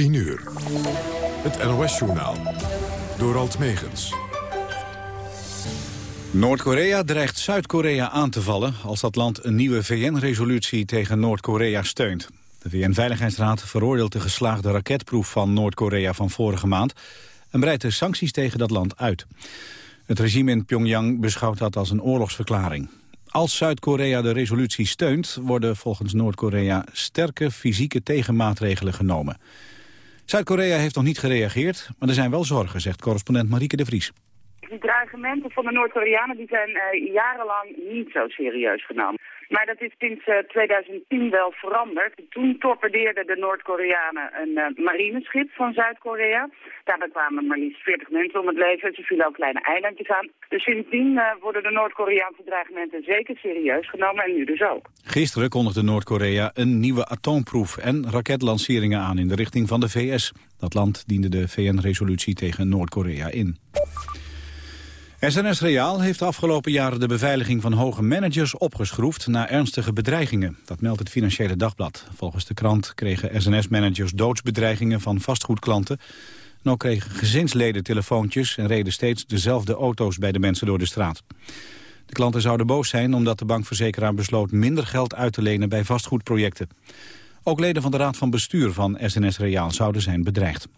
10 uur. Het NOS-journaal. Door Alt Megens. Noord-Korea dreigt Zuid-Korea aan te vallen... als dat land een nieuwe VN-resolutie tegen Noord-Korea steunt. De VN-veiligheidsraad veroordeelt de geslaagde raketproef van Noord-Korea van vorige maand... en breidt de sancties tegen dat land uit. Het regime in Pyongyang beschouwt dat als een oorlogsverklaring. Als Zuid-Korea de resolutie steunt, worden volgens Noord-Korea sterke fysieke tegenmaatregelen genomen. Zuid-Korea heeft nog niet gereageerd, maar er zijn wel zorgen, zegt correspondent Marieke de Vries. Die dreigementen van de Noord-Koreanen zijn uh, jarenlang niet zo serieus genomen. Maar dat is sinds 2010 eh, wel veranderd. Toen torpedeerden de Noord-Koreanen een uh, marineschip van Zuid-Korea. Daarbij kwamen maar liefst 40 mensen om het leven. Ze vielen ook kleine eilandjes aan. Dus sindsdien uh, worden de Noord-Koreaanse dreigementen zeker serieus genomen en nu dus ook. Gisteren kondigde Noord-Korea een nieuwe atoomproef en raketlanceringen aan in de richting van de VS. Dat land diende de VN-resolutie tegen Noord-Korea in. SNS Reaal heeft de afgelopen jaren de beveiliging van hoge managers opgeschroefd na ernstige bedreigingen. Dat meldt het Financiële Dagblad. Volgens de krant kregen SNS-managers doodsbedreigingen van vastgoedklanten. En kregen gezinsleden telefoontjes en reden steeds dezelfde auto's bij de mensen door de straat. De klanten zouden boos zijn omdat de bankverzekeraar besloot minder geld uit te lenen bij vastgoedprojecten. Ook leden van de Raad van Bestuur van SNS Reaal zouden zijn bedreigd.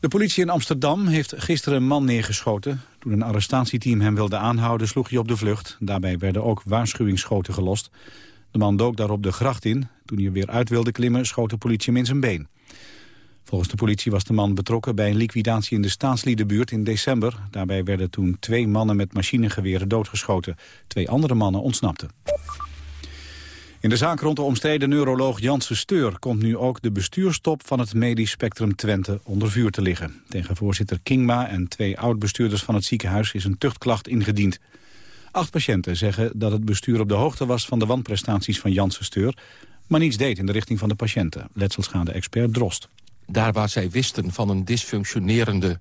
De politie in Amsterdam heeft gisteren een man neergeschoten. Toen een arrestatieteam hem wilde aanhouden, sloeg hij op de vlucht. Daarbij werden ook waarschuwingsschoten gelost. De man dook daarop de gracht in. Toen hij er weer uit wilde klimmen, schoot de politie hem in zijn been. Volgens de politie was de man betrokken bij een liquidatie in de staatsliedenbuurt in december. Daarbij werden toen twee mannen met machinegeweren doodgeschoten. Twee andere mannen ontsnapten. In de zaak rond de omstreden neuroloog Janssen Steur... komt nu ook de bestuurstop van het medisch spectrum Twente onder vuur te liggen. Tegen voorzitter Kingma en twee oud-bestuurders van het ziekenhuis... is een tuchtklacht ingediend. Acht patiënten zeggen dat het bestuur op de hoogte was... van de wanprestaties van Janssen Steur... maar niets deed in de richting van de patiënten. Letselschade-expert Drost. Daar waar zij wisten van een dysfunctionerende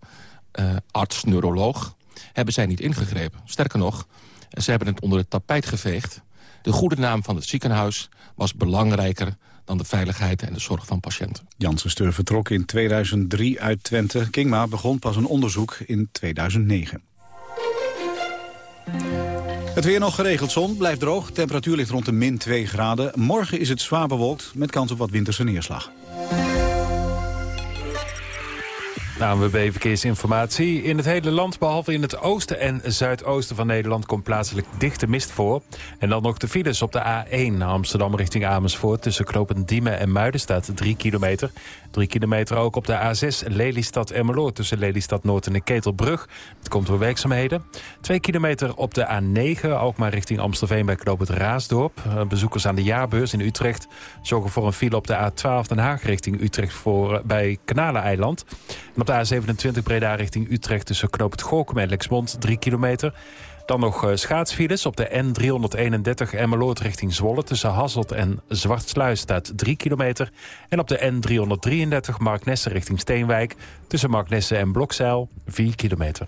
uh, arts-neuroloog... hebben zij niet ingegrepen. Sterker nog, ze hebben het onder het tapijt geveegd... De goede naam van het ziekenhuis was belangrijker dan de veiligheid en de zorg van patiënten. Janssen Steur vertrok in 2003 uit Twente. Kingma begon pas een onderzoek in 2009. Het weer nog geregeld zon, blijft droog. Temperatuur ligt rond de min 2 graden. Morgen is het zwaar bewolkt met kans op wat winterse neerslag. ANWB Verkeersinformatie. In het hele land, behalve in het oosten en zuidoosten van Nederland... komt plaatselijk dichte mist voor. En dan nog de files op de A1 Amsterdam richting Amersfoort... tussen Knopen Diemen en Muiden staat 3 kilometer. 3 kilometer ook op de A6 Lelystad-Emmeloord... tussen Lelystad Noord en de Ketelbrug. Het komt door werkzaamheden. 2 kilometer op de A9, ook maar richting Amstelveen bij Knoop Raasdorp. Eh, bezoekers aan de jaarbeurs in Utrecht zorgen voor een file op de A12 Den Haag... richting Utrecht voor, uh, bij Kanaleneiland. En op de A27 Breda richting Utrecht tussen Knoop het Gorkum en Lexmond 3 kilometer... Dan nog uh, schaatsfiles op de N331 Emmeloord richting Zwolle... tussen Hasselt en Zwartsluis staat 3 kilometer. En op de N333 Marknesse richting Steenwijk... tussen Marknesse en Blokzeil 4 kilometer.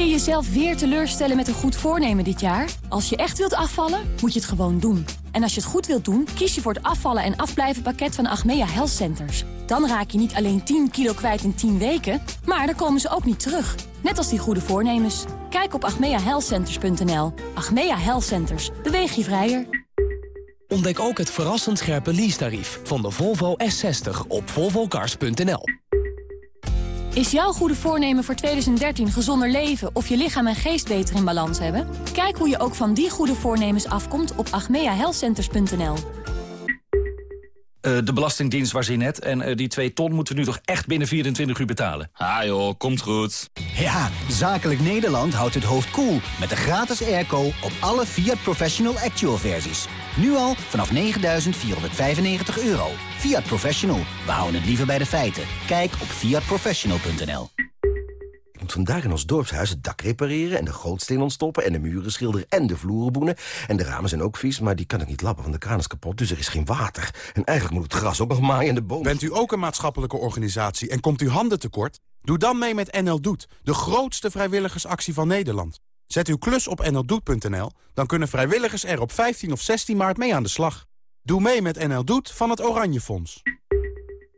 Je jezelf weer teleurstellen met een goed voornemen dit jaar? Als je echt wilt afvallen, moet je het gewoon doen. En als je het goed wilt doen, kies je voor het afvallen en afblijven pakket van Achmea Health Centers. Dan raak je niet alleen 10 kilo kwijt in 10 weken, maar dan komen ze ook niet terug. Net als die goede voornemens. Kijk op achmeahealthcenters.nl. Achmea Health Centers. Beweeg je vrijer. Ontdek ook het verrassend scherpe leasetarief van de Volvo S60 op volvocars.nl. Is jouw goede voornemen voor 2013 gezonder leven of je lichaam en geest beter in balans hebben? Kijk hoe je ook van die goede voornemens afkomt op agmeahealthcenters.nl. Uh, de Belastingdienst was in net. En uh, die 2 ton moeten we nu toch echt binnen 24 uur betalen. Ah joh, komt goed. Ja, Zakelijk Nederland houdt het hoofd koel cool met de gratis airco op alle Fiat Professional Actual versies. Nu al vanaf 9.495 euro. Fiat Professional, we houden het liever bij de feiten. Kijk op fiatprofessional.nl moet vandaag in ons dorpshuis het dak repareren... en de gootsteen ontstoppen en de muren schilderen en de vloeren boenen. En de ramen zijn ook vies, maar die kan ik niet lappen, want de kraan is kapot. Dus er is geen water. En eigenlijk moet het gras ook nog maaien en de bomen... Bent u ook een maatschappelijke organisatie en komt u handen tekort? Doe dan mee met NL Doet, de grootste vrijwilligersactie van Nederland. Zet uw klus op nldoet.nl, dan kunnen vrijwilligers er op 15 of 16 maart mee aan de slag. Doe mee met NL Doet van het Oranje Fonds.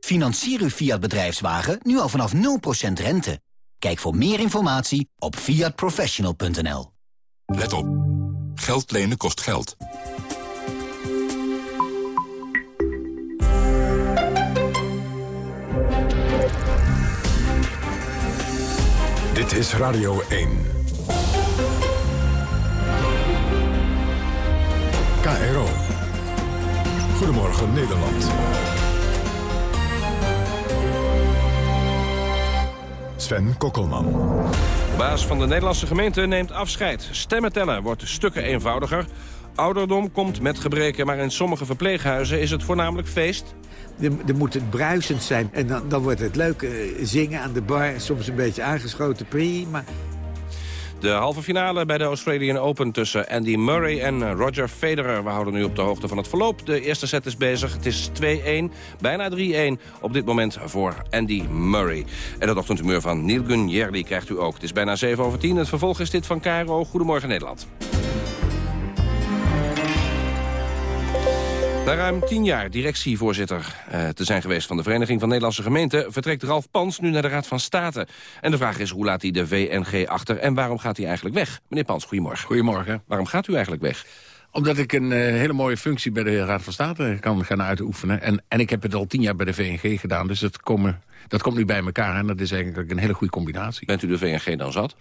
Financier uw Fiat bedrijfswagen nu al vanaf 0% rente. Kijk voor meer informatie op fiatprofessional.nl. Let op. Geld lenen kost geld. Dit is Radio 1. Goedemorgen Nederland. Sven Kokkelman. De baas van de Nederlandse gemeente neemt afscheid. Stemmen tellen wordt stukken eenvoudiger. Ouderdom komt met gebreken, maar in sommige verpleeghuizen is het voornamelijk feest. Er, moet het bruisend zijn. En dan, dan wordt het leuk eh, zingen aan de bar. Soms een beetje aangeschoten, prima. De halve finale bij de Australian Open tussen Andy Murray en Roger Federer. We houden nu op de hoogte van het verloop. De eerste set is bezig. Het is 2-1, bijna 3-1 op dit moment voor Andy Murray. En het ochtendhumeur van Neil Gunjerli krijgt u ook. Het is bijna 7 over 10. Het vervolg is dit van Caro. Goedemorgen Nederland. Na ruim tien jaar directievoorzitter eh, te zijn geweest van de Vereniging van Nederlandse Gemeenten... vertrekt Ralf Pans nu naar de Raad van State. En de vraag is, hoe laat hij de VNG achter en waarom gaat hij eigenlijk weg? Meneer Pans, goedemorgen. Goedemorgen. Waarom gaat u eigenlijk weg? Omdat ik een uh, hele mooie functie bij de Raad van State kan gaan uitoefenen. En, en ik heb het al tien jaar bij de VNG gedaan, dus dat, komen, dat komt nu bij elkaar. En dat is eigenlijk een hele goede combinatie. Bent u de VNG dan zat?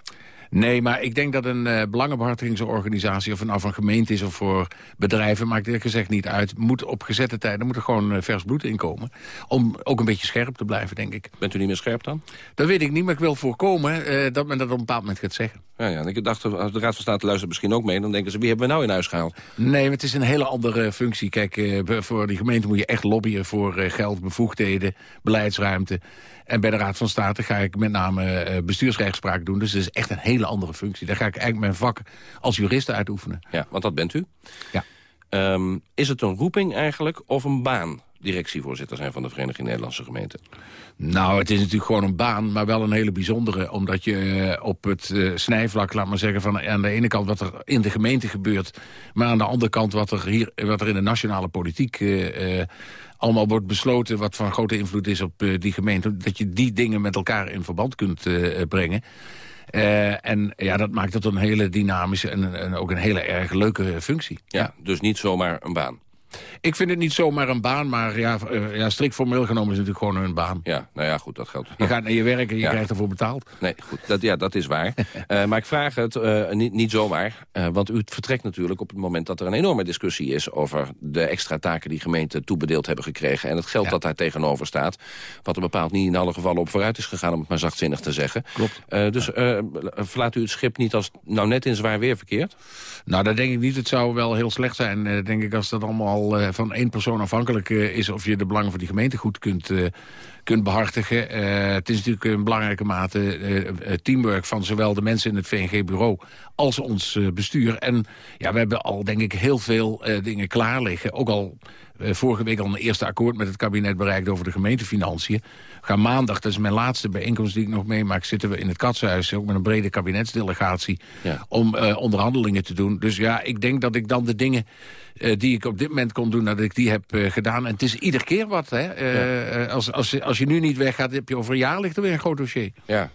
Nee, maar ik denk dat een uh, belangenbehartigingsorganisatie... of het nou van gemeente is of voor bedrijven... maakt eerlijk gezegd niet uit. Moet op gezette tijden moet er gewoon uh, vers bloed inkomen. Om ook een beetje scherp te blijven, denk ik. Bent u niet meer scherp dan? Dat weet ik niet, maar ik wil voorkomen uh, dat men dat op een bepaald moment gaat zeggen. Ja, ja. Ik dacht, als de Raad van State luistert misschien ook mee... dan denken ze, wie hebben we nou in huis gehaald? Nee, maar het is een hele andere functie. Kijk, voor die gemeente moet je echt lobbyen voor geld, bevoegdheden, beleidsruimte. En bij de Raad van State ga ik met name uh, bestuursrechtspraak doen. Dus dat is echt een hele andere functie. Daar ga ik eigenlijk mijn vak als jurist uitoefenen. Ja, want dat bent u. Ja. Um, is het een roeping eigenlijk of een baan? directievoorzitter zijn van de Vereniging Nederlandse Gemeenten? Nou, het is natuurlijk gewoon een baan, maar wel een hele bijzondere. Omdat je uh, op het uh, snijvlak, laat maar zeggen... van aan de ene kant wat er in de gemeente gebeurt... maar aan de andere kant wat er, hier, wat er in de nationale politiek... Uh, allemaal wordt besloten wat van grote invloed is op die gemeente... dat je die dingen met elkaar in verband kunt brengen. Uh, en ja, dat maakt het een hele dynamische en, ook een hele erg leuke functie. Ja, dus niet zomaar een baan. Ik vind het niet zomaar een baan, maar ja, uh, ja, strikt formeel genomen is het natuurlijk gewoon een baan. Ja, nou ja, goed, dat geldt. Je gaat naar je werk en je ja. krijgt ervoor betaald. Nee, goed, dat, ja, dat is waar. uh, maar ik vraag het uh, niet, niet zomaar, want u vertrekt natuurlijk op het moment dat er een enorme discussie is over de extra taken die gemeenten toebedeeld hebben gekregen en het geld ja. dat daar tegenover staat, wat er bepaald niet in alle gevallen op vooruit is gegaan, om het maar zachtzinnig te zeggen. Klopt. dus verlaat u het schip niet als nou net in zwaar weer verkeerd? Nou, dat denk ik niet. Het zou wel heel slecht zijn, denk ik, als dat allemaal uh, van één persoon afhankelijk uh, is... of je de belangen van die gemeente goed kunt, uh, kunt behartigen. het is natuurlijk een belangrijke mate teamwork van zowel de mensen in het VNG-bureau... als ons bestuur. En ja, we hebben al, denk ik, heel veel dingen klaar liggen. Ook al vorige week al een eerste akkoord met het kabinet bereikt... over de gemeentefinanciën. Gaan maandag, dat is mijn laatste bijeenkomst die ik nog meemaak... zitten we in het Katshuis, ook met een brede kabinetsdelegatie... Ja. om onderhandelingen te doen. Dus ja, ik denk dat ik dan de dingen uh, die ik op dit moment kon doen, dat ik die heb uh, gedaan. En het is iedere keer wat. Hè? Ja. als, als, als je nu niet weggaat, heb je over een jaar ligt er weer een groot dossier. Ja.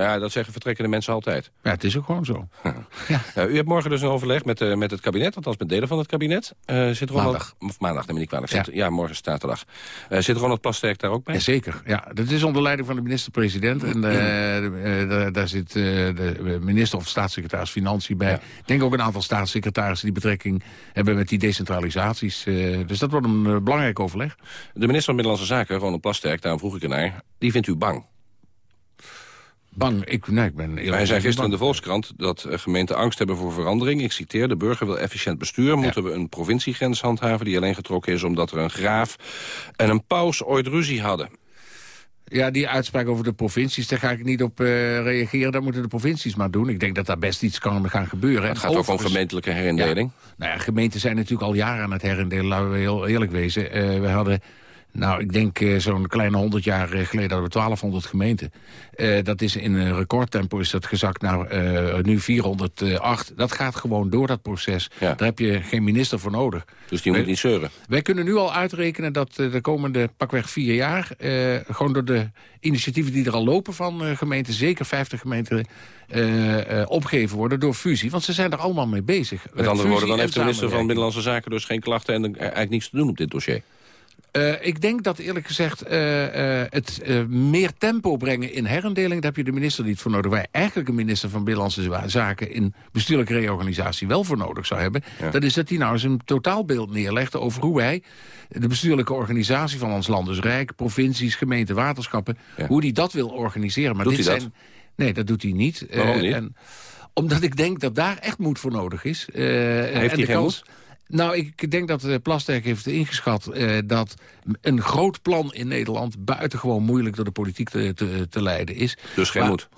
Ja, dat zeggen vertrekkende mensen altijd. Ja, het is ook gewoon zo. ja. Ja, u hebt morgen dus een overleg met, uh, met het kabinet, althans met delen van het kabinet. Uh, zit Ronald, maandag. Of maandag, neem ik niet kwalijk. Zit, ja. morgen is zaterdag. Uh, zit Ronald Plasterk daar ook bij? Ja, zeker, ja. Dat is onder leiding van de minister-president. En daar zit de minister of staatssecretaris Financiën bij. Ik denk ook een aantal staatssecretarissen die betrekking hebben met die decentralisaties. dus dat wordt een belangrijk overleg. De minister van Binnenlandse Zaken, Ronald Plasterk, daarom vroeg ik ernaar, die vindt u bang. Bang. Ik, nee, ik ben Hij zei gisteren in de Volkskrant dat gemeenten angst hebben voor verandering. Ik citeer, de burger wil efficiënt bestuur. Ja. Moeten we een provinciegrens handhaven die alleen getrokken is... omdat er een graaf en een paus ooit ruzie hadden. Ja, die uitspraak over de provincies, daar ga ik niet op uh, reageren. Dat moeten de provincies maar doen. Ik denk dat daar best iets kan gaan gebeuren. Het gaat ook om gemeentelijke herindeling. Ja, nou ja, gemeenten zijn natuurlijk al jaren aan het herindelen, laten we heel eerlijk wezen. Uh, we hadden nou, ik denk uh, zo'n kleine 100 jaar geleden hadden we 1200 gemeenten. Uh, dat is in een recordtempo is dat gezakt naar uh, nu 408. Dat gaat gewoon door, dat proces. Ja. Daar heb je geen minister voor nodig. Dus die moet niet zeuren? Wij kunnen nu al uitrekenen dat de komende pakweg vier jaar... gewoon door de initiatieven die er al lopen van gemeenten... zeker 50 gemeenten opgegeven worden door fusie. Want ze zijn er allemaal mee bezig. Met andere woorden, dan heeft de minister van Binnenlandse Zaken... dus geen klachten en eigenlijk niets te doen op dit dossier. Uh, ik denk dat eerlijk gezegd uh, uh, het meer tempo brengen in herindeling... daar heb je de minister niet voor nodig. Waar eigenlijk een minister van Binnenlandse Zaken... in bestuurlijke reorganisatie wel voor nodig zou hebben... Ja. dat is dat hij nou eens een totaalbeeld neerlegt over hoe wij... de bestuurlijke organisatie van ons land, dus Rijk, provincies, gemeenten, waterschappen... Ja. hoe hij dat wil organiseren. Maar doet dit hij dat? Zijn, nee, dat doet hij niet. Waarom niet? En, omdat ik denk dat daar echt moed voor nodig is. Heeft en hij de kans, nou, ik denk dat uh, Plasterk heeft ingeschat uh, dat een groot plan in Nederland buitengewoon moeilijk door de politiek te, te, te leiden is. Dus geen maar, moed?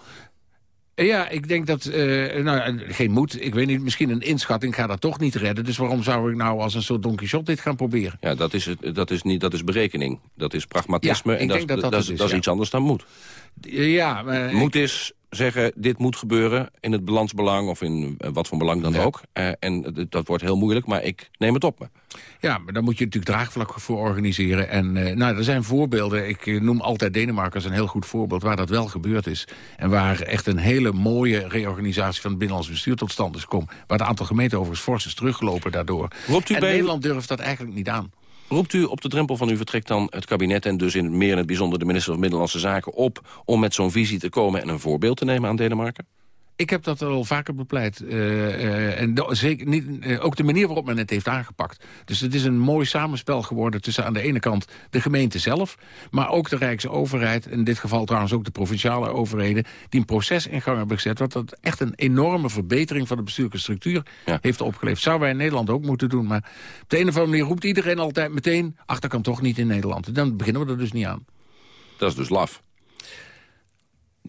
Ja, ik denk dat... Uh, nou, geen moed. Ik weet niet, misschien een inschatting gaat dat toch niet redden. Dus waarom zou ik nou als een soort Don Quixote dit gaan proberen? Ja, dat is, het, dat is, niet, dat is berekening. Dat is pragmatisme. Ja, en dat dat, dat, is, dat is ja. iets anders dan moed. Ja, maar... Moed is zeggen, dit moet gebeuren in het balansbelang... of in uh, wat voor belang dan Ja. ook. Uh, en dat wordt heel moeilijk, maar ik neem het op me. Ja, maar dan moet je natuurlijk draagvlak voor organiseren. En uh, nou, er zijn voorbeelden. Ik uh, noem altijd Denemarken als een heel goed voorbeeld... waar dat wel gebeurd is. En waar echt een hele mooie reorganisatie van het binnenlands bestuur tot stand is gekomen. Waar het aantal gemeenten overigens fors is teruggelopen daardoor. U en bij- Nederland durft dat eigenlijk niet aan. Roept u op de drempel van uw vertrek dan het kabinet... en dus in meer in het bijzonder de minister van Binnenlandse Zaken op... om met zo'n visie te komen en een voorbeeld te nemen aan Denemarken? Ik heb dat al vaker bepleit. Uh, uh, en do- zeker niet, uh, ook de manier waarop men het heeft aangepakt. Dus het is een mooi samenspel geworden tussen aan de ene kant de gemeente zelf... maar ook de Rijksoverheid, in dit geval trouwens ook de provinciale overheden... die een proces in gang hebben gezet... wat dat echt een enorme verbetering van de bestuurlijke structuur Ja. heeft opgeleverd. Zouden wij in Nederland ook moeten doen. Maar op de een of andere manier roept iedereen altijd meteen... ach, dat kan toch niet in Nederland. Dan beginnen we er dus niet aan. Dat is dus laf.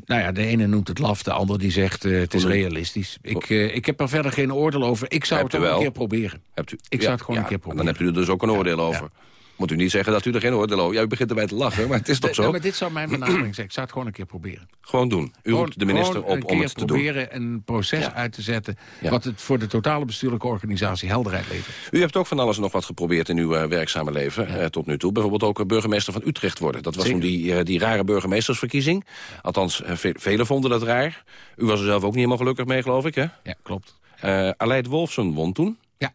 Nou ja, de ene noemt het laf, de ander die zegt uh, het is realistisch. Ik, uh, ik heb er verder geen oordeel over. Ik zou Hebt het ook een wel? keer proberen. Hebt u, Ik zou het gewoon ja, een keer proberen. Dan hebt u er dus ook een oordeel over. Moet u niet zeggen dat u er geen oordeel over... Ja, u begint erbij te lachen, maar het is toch zo? nee, maar dit zou mijn benadering zijn. Ik zou het gewoon een keer proberen. Gewoon doen. U roept de minister op om het te doen. proberen een proces Ja. uit te zetten... Ja. wat het voor de totale bestuurlijke organisatie helderheid levert. U hebt ook van alles en nog wat geprobeerd in uw eh, werkzame leven eh, tot nu toe. Bijvoorbeeld ook eh, burgemeester van Utrecht worden. Dat was Zeker. toen die, die rare burgemeestersverkiezing. Althans, ve- velen vonden dat raar. U was er zelf ook niet helemaal gelukkig mee, geloof ik, hè? Ja, klopt. Eh Aleid Wolfsen won toen. Ja.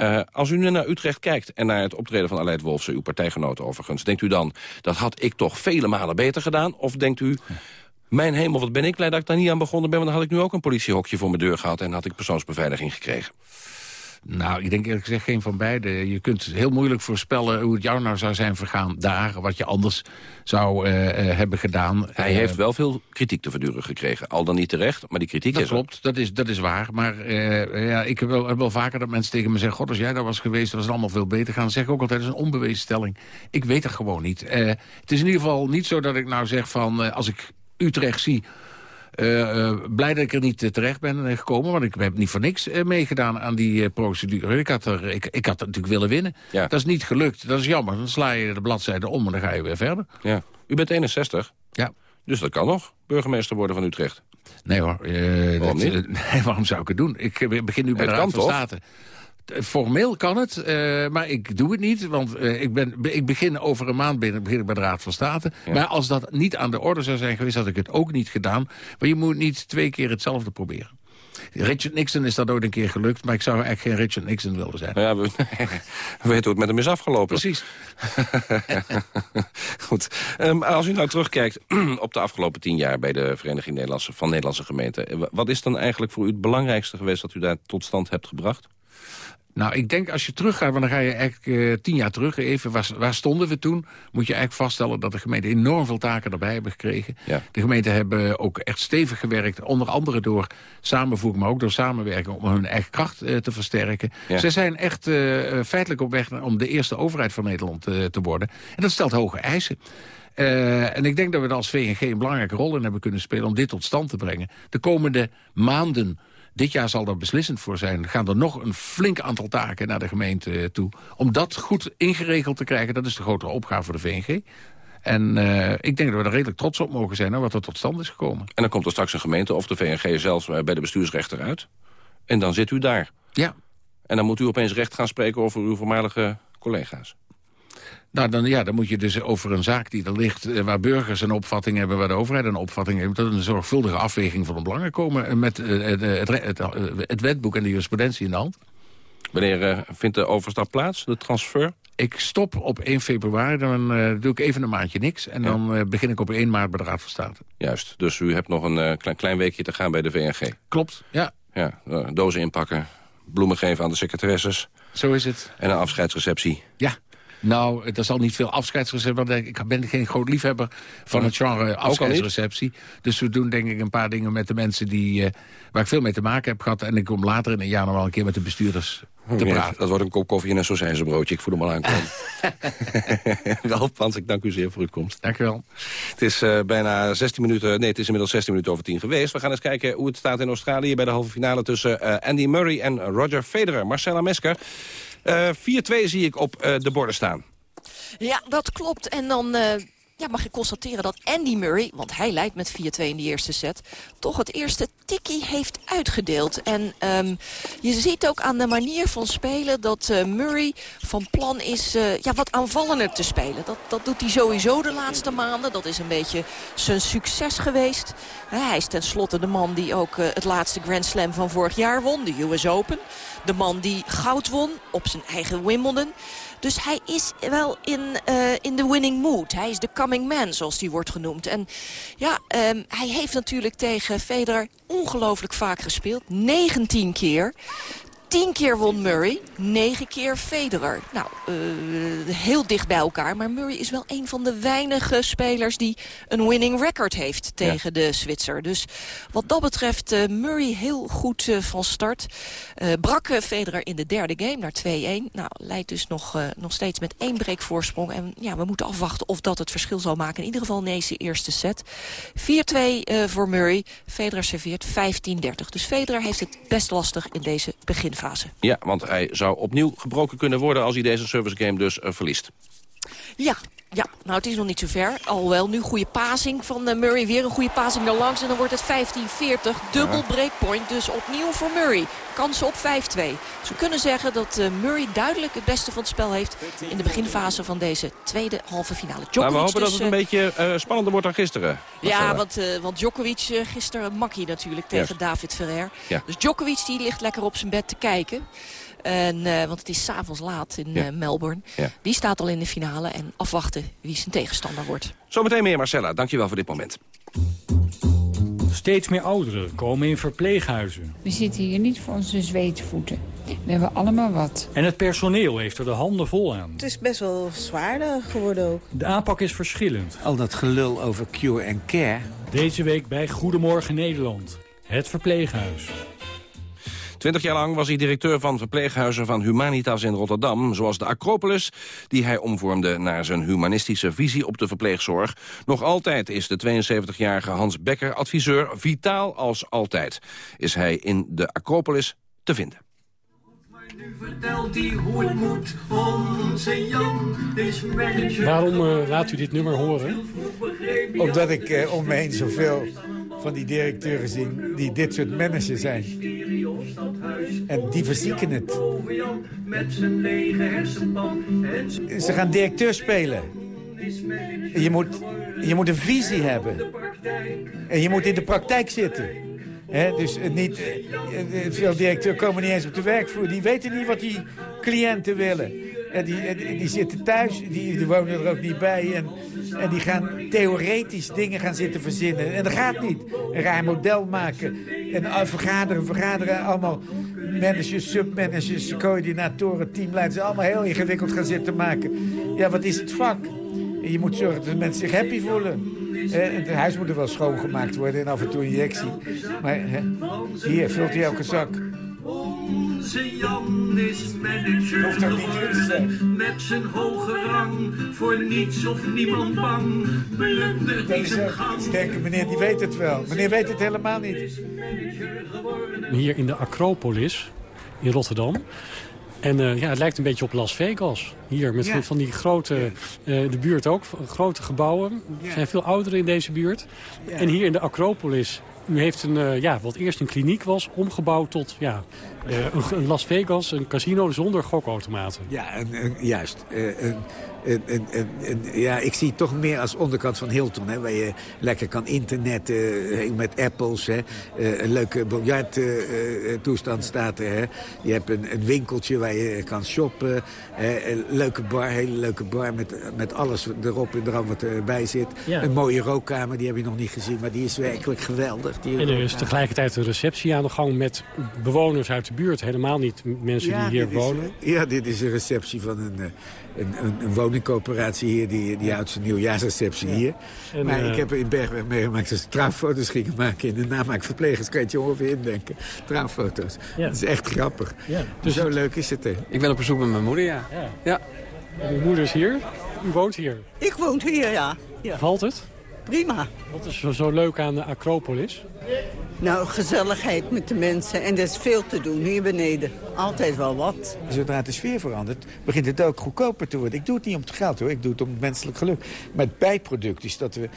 Eh, als u nu naar Utrecht kijkt en naar het optreden van Aleid Wolfsen... uw partijgenoot overigens, denkt u dan... dat had ik toch vele malen beter gedaan? Of denkt u... Mijn hemel, wat ben ik blij dat ik daar niet aan begonnen ben... want dan had ik nu ook een politiehokje voor mijn deur gehad... en had ik persoonsbeveiliging gekregen. Nou, ik denk eerlijk gezegd geen van beide. Je kunt heel moeilijk voorspellen hoe het jou nou zou zijn vergaan daar. Wat je anders zou eh, eh, hebben gedaan. Hij Eh, heeft wel veel kritiek te verduren gekregen. Al dan niet terecht, maar die kritiek Dat is er. klopt, dat is, dat is waar. Maar eh, ja, ik heb wel, heb wel vaker dat mensen tegen me zeggen... God, als jij daar was geweest, dan was het allemaal veel beter gaan. Dan zeg ik ook altijd, dat is een onbewezen stelling. Ik weet het gewoon niet. Eh, het is in ieder geval niet zo dat ik nou zeg van... eh, als ik Utrecht zie... eh, eh, blij dat ik er niet eh, terecht ben gekomen. Want ik heb niet voor niks meegedaan aan die procedure. Ik had, er, ik, ik had het natuurlijk willen winnen. Ja. Dat is niet gelukt. Dat is jammer. Dan sla je de bladzijde om en dan ga je weer verder. Ja. U bent 61, Ja. dus dat kan nog. Burgemeester worden van Utrecht. Nee hoor. Waarom dat, eh, nee, waarom zou ik het doen? Ik begin nu bij Het de Raad van toch? State. Formeel kan het, eh, maar ik doe het niet. Want eh, ik, ben, ik begin over een maand binnen begin ik bij de Raad van State. Ja. Maar als dat niet aan de orde zou zijn geweest, had ik het ook niet gedaan. Maar je moet niet twee keer hetzelfde proberen. Richard Nixon is dat ooit een keer gelukt, maar ik zou eigenlijk geen Richard Nixon willen zijn. Nou ja, we, we weten hoe het met hem is afgelopen. Precies. Goed. Ehm, als u nou terugkijkt op de afgelopen tien jaar... bij de Vereniging Nederlandse, van Nederlandse Gemeenten... wat is dan eigenlijk voor u het belangrijkste geweest... dat u daar tot stand hebt gebracht? Nou, ik denk als je teruggaat, want dan ga je eigenlijk uh, tien jaar terug... even waar, waar, stonden we toen, moet je eigenlijk vaststellen... dat de gemeente enorm veel taken erbij hebben gekregen. Ja. De gemeenten hebben ook echt stevig gewerkt... onder andere door samenvoeging, maar ook door samenwerking... om hun eigen kracht uh, te versterken. Ja. Ze zijn echt uh, feitelijk op weg om de eerste overheid van Nederland te worden. En dat stelt hoge eisen. Uh, en ik denk dat we er als VNG een belangrijke rol in hebben kunnen spelen... om dit tot stand te brengen. De komende maanden dit jaar zal er beslissend voor zijn. Gaan er nog een flink aantal taken naar de gemeente toe. Om dat goed ingeregeld te krijgen, dat is de grotere opgave voor de VNG. En uh, ik denk dat we er redelijk trots op mogen zijn... wat er tot stand is gekomen. En dan komt er straks een gemeente of de VNG zelfs bij de bestuursrechter uit. En dan zit u daar. Ja. En dan moet u opeens recht gaan spreken over uw voormalige collega's. Nou, dan, ja, dan moet je dus over een zaak die er ligt... Eh, waar burgers een opvatting hebben, waar de overheid een opvatting heeft... dat een zorgvuldige afweging van de belangen komen... Eh, met het, het, het, het, wetboek en de jurisprudentie in de hand. Wanneer vindt de overstap plaats, de transfer? Ik stop op 1 februari, dan doe ik even een maandje niks... en dan begin ik op 1 maart bij de Raad van State. Juist, dus u hebt nog een klein, klein weekje te gaan bij de VNG. Klopt, ja. Ja, dozen inpakken, bloemen geven aan de secretaresses. Zo is het. En een afscheidsreceptie. Ja. Nou, er zal niet veel afscheidsreceptie... want ik ben geen groot liefhebber van het genre afscheidsreceptie. Dus we doen denk ik een paar dingen met de mensen die, uh, waar ik veel mee te maken heb gehad. En ik kom later in een jaar nog wel een keer met de bestuurders te praten. Dat wordt een kop koffie en een sausijzenbroodje. Ik voel hem al aankomen. Ralf Pans, ik dank u zeer voor uw komst. Dank u wel. Het is uh, bijna 16 minuten, nee, het is inmiddels 16 minuten over 10 geweest. We gaan eens kijken hoe het staat in Australië bij de halve finale tussen uh, Andy Murray en Roger Federer. Marcella Mesker. Uh, 4-2 zie ik op uh, de borden staan. Ja, dat klopt. En dan... Uh, ja, mag ik constateren dat Andy Murray, want hij leidt met 4-2 in de eerste set... toch het eerste tikkie heeft uitgedeeld. En um, je ziet ook aan de manier van spelen dat uh, Murray van plan is uh, ja, wat aanvallender te spelen. Dat, dat doet hij sowieso de laatste maanden. Dat is een beetje zijn succes geweest. hij is tenslotte de man die ook uh, het laatste Grand Slam van vorig jaar won, de US Open. De man die goud won op zijn eigen Wimbledon. Dus hij is wel in, uh, in de winning mood. Hij is de coming man, zoals die wordt genoemd. En ja, um, hij heeft natuurlijk tegen Federer ongelooflijk vaak gespeeld. 19 keer. 10 keer won Murray, 9 keer Federer. Nou, uh, heel dicht bij elkaar. Maar Murray is wel een van de weinige spelers die een winning record heeft tegen ja. de Zwitser. Dus wat dat betreft uh, Murray heel goed uh, van start. brak Federer in de derde game naar 2-1. Nou, leidt dus nog, nog steeds met één breakvoorsprong. En ja, we moeten afwachten of dat het verschil zal maken. In ieder geval in deze eerste set. 4-2 voor Murray. Federer serveert 15-30. Dus Federer heeft het best lastig in deze Ja, want hij zou opnieuw gebroken kunnen worden als hij deze service game dus uh, verliest. Ja, ja, nou het is nog niet zo ver. Alhoewel, nu goede passing van uh, Murray. Weer een goede passing naar langs en dan wordt het 15-40. Dubbel breakpoint, dus opnieuw voor Murray. Kansen op 5-2. Dus we kunnen zeggen dat uh, Murray duidelijk het beste van het spel heeft... in de beginfase van deze tweede halve finale. Djokovic nou, we hopen dus, dat het een beetje uh, spannender wordt dan gisteren. Ja, want, want Djokovic gisteren makkie natuurlijk tegen yes. David Ferrer. Ja. Dus Djokovic die ligt lekker op zijn bed te kijken. En, uh, want het is s'avonds laat in ja. uh, Melbourne. Ja. Die staat al in de finale en afwachten wie zijn tegenstander wordt. Zometeen meer Marcella, dankjewel voor dit moment. Steeds meer ouderen komen in verpleeghuizen. We zitten hier niet voor onze zweetvoeten. We hebben allemaal wat. En het personeel heeft er de handen vol aan. Het is best wel zwaarder geworden ook. De aanpak is verschillend. Al dat gelul over cure en care. Deze week bij Goedemorgen Nederland. Het verpleeghuis. Twintig jaar lang was hij directeur van verpleeghuizen van Humanitas in Rotterdam... zoals de Acropolis, die hij omvormde naar zijn humanistische visie op de verpleegzorg. Nog altijd is de 72-jarige Hans Becker adviseur vitaal als altijd. Is hij in de Acropolis te vinden. Nu vertelt hij hoe het moet. Onze Jan is manager. Waarom uh, laat u dit nummer horen? Omdat ik uh, om me heen zoveel van die directeuren zien die dit soort managers zijn. En die verzieken het. Ze gaan directeur spelen. Je moet, je moet een visie hebben. En je moet in de praktijk zitten. He, dus niet, veel directeuren komen niet eens op de werkvloer. Die weten niet wat die cliënten willen. En die, die zitten thuis, die, wonen er ook niet bij. En, en die gaan theoretisch dingen gaan zitten verzinnen. En dat gaat niet. Een raar model maken. En vergaderen, vergaderen allemaal managers, submanagers, coördinatoren, teamleiders... allemaal heel ingewikkeld gaan zitten maken. Ja, wat is het vak? En je moet zorgen dat mensen zich happy voelen. Eh, het huis moet er wel schoongemaakt worden en af en toe injectie. Maar hier, vult hij elke zak. Onze Jan is manager geworden met zijn hoge rang. Voor niets of niemand bang, blundert hij zijn gang. Sterke meneer, die weet het wel. Meneer weet het helemaal niet. Hier in de Acropolis in Rotterdam. En eh, ja, het lijkt een beetje op Las Vegas. Hier met Ja. van, van die grote, eh, de buurt ook, grote gebouwen. Er zijn veel ouderen in deze buurt. En hier in de Acropolis, u heeft een, eh, ja, wat eerst een kliniek was, omgebouwd tot ja, eh, een, een Las Vegas, een casino zonder gokautomaten. Ja, en, en, juist. Eh, en, en, en, ja, ik zie het toch meer als onderkant van Hilton. Hè, waar je lekker kan internetten eh, met apples. Hè, eh, een leuke biljarttoestand staat er. Hè. Je hebt een, een winkeltje waar je kan shoppen. een leuke bar, hele leuke bar met, met alles erop en eraan wat erbij zit. Ja. Een mooie rookkamer, die heb je nog niet gezien. Maar die is werkelijk geweldig. Die En er is tegelijkertijd een receptie aan de gang met bewoners uit de buurt. Helemaal niet mensen die hier is- wonen. ja, dit is een receptie van een, eh, een, een, een woningcoöperatie hier. Die, die houdt zijn nieuwjaarsreceptie hier. En, maar eh, ik heb in Bergweg meegemaakt dat ze trouwfoto's gingen maken. In de namaakverplegers kan je het je ongeveer indenken. Trouwfoto's. Ja. Dat is echt grappig. Ja. Dus zo leuk is het, hè? Ik ben op bezoek met mijn moeder, ja. ja. En uw moeder is hier. U woont hier. Ik woon hier, ja. ja. Valt het? Prima. Wat is zo, zo leuk aan de Acropolis? Nou, gezelligheid met de mensen. En er is veel te doen hier beneden. Altijd wel wat. Zodra de sfeer verandert, begint het ook goedkoper te worden. Ik doe het niet om het geld, hoor. Ik doe het om het menselijk geluk. Maar het bijproduct is dat we...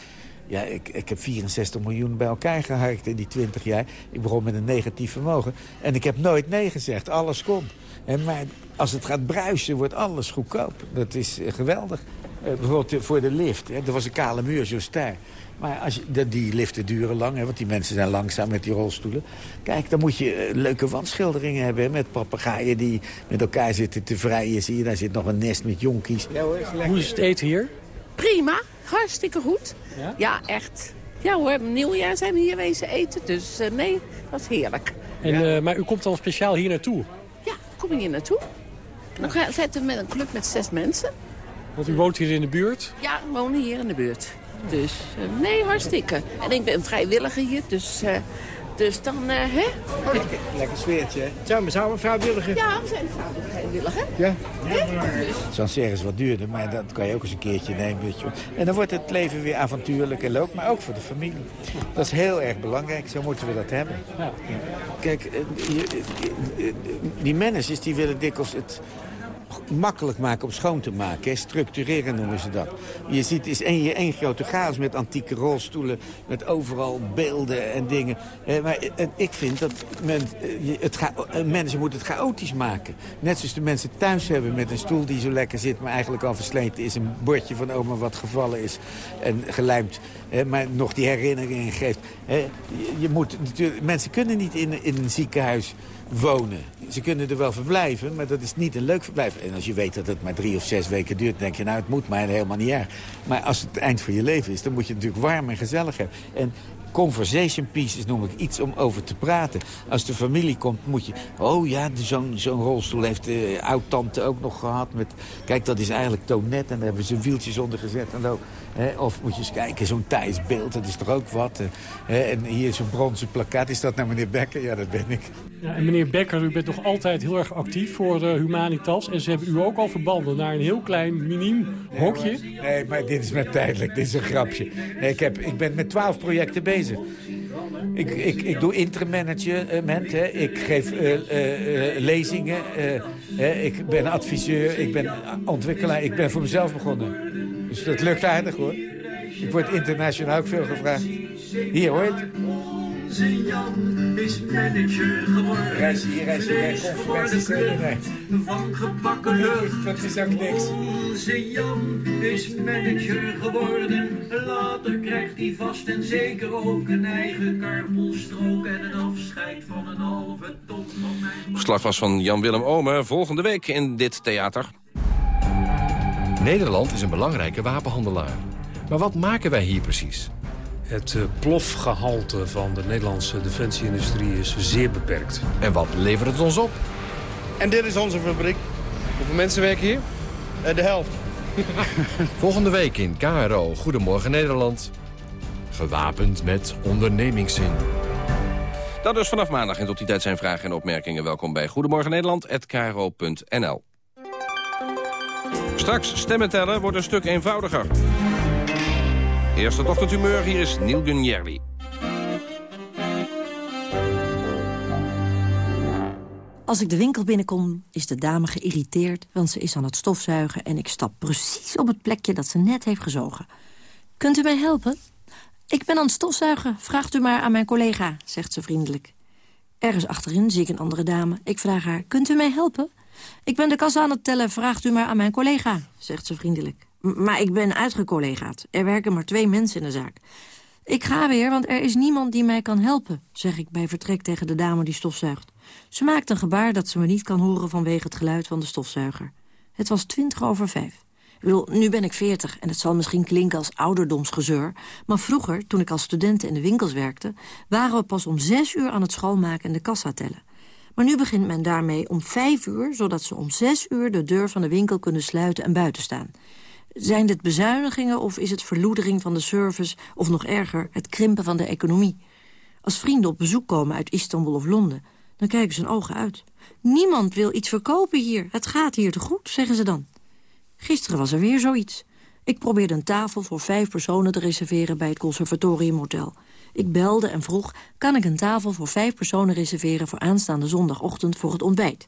Ja, ik, ik heb 64 miljoen bij elkaar geharkt in die 20 jaar. Ik begon met een negatief vermogen. En ik heb nooit nee gezegd. Alles kon. En maar als het gaat bruisen, wordt alles goedkoop. Dat is eh, geweldig. Eh, bijvoorbeeld voor de lift. Hè, er was een kale muur, zo stijl. Maar als je, die liften duren lang, hè, want die mensen zijn langzaam met die rolstoelen. Kijk, dan moet je eh, leuke wandschilderingen hebben... hè, met papegaaien die met elkaar zitten te vrijen. Zie je, daar zit nog een nest met jonkies. Hoe is het eten hier? Prima, hartstikke goed. Ja? Ja, echt. Ja hoor, nieuwjaar zijn we hier wezen eten, dus eh, nee, dat is heerlijk. En, eh, maar u komt dan speciaal hier naartoe? Ja, kom ik hier naartoe. Dan zitten we met een club met zes mensen. Want u woont hier in de buurt? Ja, we wonen hier in de buurt. Dus eh, nee, hartstikke. En ik ben vrijwilliger hier, dus, eh, dus dan, eh, hè? Lekker sfeertje, hè? Zijn we samen vrijwilliger? Ja, we zijn samen vrijwilliger. Ja. Dus, Sancerre is wat duurder, maar dat kan je ook eens een keertje nemen. Weet je. En dan wordt het leven weer avontuurlijk en leuk, maar ook voor de familie. Dat is heel erg belangrijk, zo moeten we dat hebben. Kijk, eh, eh, die managers die willen dikwijls het makkelijk maken om schoon te maken. Structureren noemen ze dat. Je ziet, is één, één grote chaos met antieke rolstoelen... met overal beelden en dingen. Eh, maar eh, ik vind dat men, eh, het cha- een manager moet het chaotisch maken. Net zoals de mensen thuis hebben met een stoel die zo lekker zit... maar eigenlijk al versleten is. Een bordje van oma wat gevallen is en gelijmd. Maar nog die herinneringen geeft. Je, moet natuurlijk, mensen kunnen niet in, in een ziekenhuis wonen. Ze kunnen er wel verblijven, maar dat is niet een leuk verblijf. En als je weet dat het maar drie of zes weken duurt... denk je, nou, het moet mij helemaal niet erg. Maar als het eind van je leven is, dan moet je natuurlijk warm en gezellig hebben. En conversation pieces noem ik iets om over te praten. Als de familie komt, moet je... Oh ja, zo'n zo'n rolstoel heeft de oud-tante ook nog gehad. Met, kijk, dat is eigenlijk tonet en daar hebben ze wieltjes onder gezet. En ook, of moet je eens kijken, zo'n Thijs beeld, dat is toch ook wat. eh, en hier is zo'n bronzen plakkaat. Is dat nou meneer Becker? Ja, dat ben ik. Ja, en meneer Becker, u bent nog altijd heel erg actief voor eh, Humanitas. En ze hebben u ook al verbanden naar een heel klein, miniem hokje. Nee, maar dit is maar tijdelijk. Dit is een grapje. Nee, ik, heb, ik ben met twaalf projecten bezig. Ik, ik, ik doe intermanagement. Hè. Ik geef eh, lezingen. hè. Ik ben adviseur. Ik ben ontwikkelaar. Ik ben voor mezelf begonnen. Dus dat lukt aardig hoor. Ik word internationaal ook veel gevraagd. Hier hoor. je het. Onze Jan is manager geworden. Reis hier, reis hier, club Van gebakken lucht. Dat is ook niks. Onze Jan is manager geworden. Later krijgt hij vast en zeker ook een eigen karpelstrook en een afscheid van een halve ton van mijn Verslag was van Jan-Willem Omer. Volgende week in dit theater. Nederland is een belangrijke wapenhandelaar. Maar wat maken wij hier precies? Het uh, plofgehalte van de Nederlandse defensieindustrie is zeer beperkt. En wat levert het ons op? En dit is onze fabriek. Hoeveel mensen werken hier? Uh, de helft. Volgende week in KRO Goedemorgen Nederland. Gewapend met ondernemingszin. Dat dus vanaf maandag en tot die tijd zijn vragen en opmerkingen. Welkom bij Goedemorgen Nederland@kro.nl. Straks stemmen tellen wordt een stuk eenvoudiger. Eerste ochtendhumeur, hier is Neil Gunjerli. Als ik de winkel binnenkom, is de dame geïrriteerd... want ze is aan het stofzuigen en ik stap precies op het plekje dat ze net heeft gezogen. Kunt u mij helpen? Ik ben aan het stofzuigen, vraagt u maar aan mijn collega, zegt ze vriendelijk. Ergens achterin zie ik een andere dame. Ik vraag haar, kunt u mij helpen? Ik ben de kassa aan het tellen, vraagt u maar aan mijn collega, zegt ze vriendelijk. maar ik ben uitgecollegaat. Er werken maar twee mensen in de zaak. Ik ga weer, want er is niemand die mij kan helpen, zeg ik bij vertrek tegen de dame die stofzuigt. Ze maakt een gebaar dat ze me niet kan horen vanwege het geluid van de stofzuiger. Het was twintig over vijf. Nu ben ik veertig en het zal misschien klinken als ouderdomsgezeur... maar vroeger, toen ik als student in de winkels werkte... waren we pas om zes uur aan het schoonmaken en de kassa tellen. Maar nu begint men daarmee om vijf uur... zodat ze om zes uur de deur van de winkel kunnen sluiten en buiten staan. Zijn dit bezuinigingen of is het verloedering van de service... of nog erger, het krimpen van de economie? Als vrienden op bezoek komen uit Istanbul of Londen... dan kijken ze hun ogen uit. Niemand wil iets verkopen hier. Het gaat hier te goed, zeggen ze dan. Gisteren was er weer zoiets. Ik probeerde een tafel voor vijf personen te reserveren bij het conservatoriumhotel. Ik belde en vroeg, kan ik een tafel voor vijf personen reserveren... voor aanstaande zondagochtend voor het ontbijt?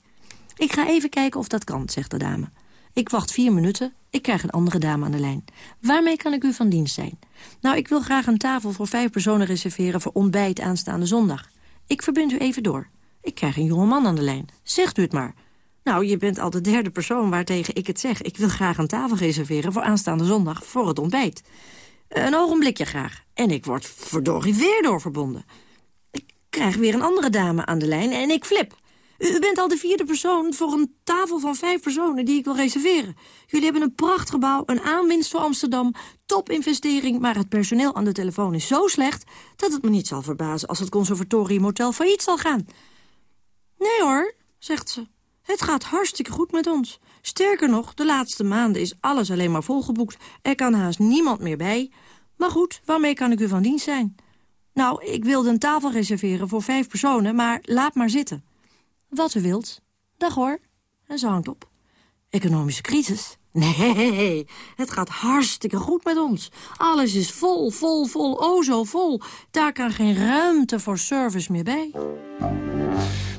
Ik ga even kijken of dat kan, zegt de dame. Ik wacht vier minuten, ik krijg een andere dame aan de lijn. Waarmee kan ik u van dienst zijn? Nou, ik wil graag een tafel voor vijf personen reserveren... voor ontbijt aanstaande zondag. Ik verbind u even door. Ik krijg een jonge man aan de lijn. Zegt u het maar. Nou, je bent al de derde persoon waartegen ik het zeg. Ik wil graag een tafel reserveren voor aanstaande zondag voor het ontbijt. Een ogenblikje graag. En ik word verdorie weer doorverbonden. Ik krijg weer een andere dame aan de lijn en ik flip. U, bent al de vierde persoon voor een tafel van vijf personen die ik wil reserveren. Jullie hebben een prachtgebouw, een aanwinst voor Amsterdam, topinvestering... maar het personeel aan de telefoon is zo slecht... dat het me niet zal verbazen als het conservatorium hotel failliet zal gaan. Nee hoor, zegt ze. Het gaat hartstikke goed met ons. Sterker nog, de laatste maanden is alles alleen maar volgeboekt. Er kan haast niemand meer bij. Maar goed, waarmee kan ik u van dienst zijn? Nou, ik wilde een tafel reserveren voor vijf personen, maar laat maar zitten. Wat u wilt. Dag hoor. En ze hangt op. Economische crisis? Nee, het gaat hartstikke goed met ons. Alles is vol, vol, vol, oh zo vol. Daar kan geen ruimte voor service meer bij.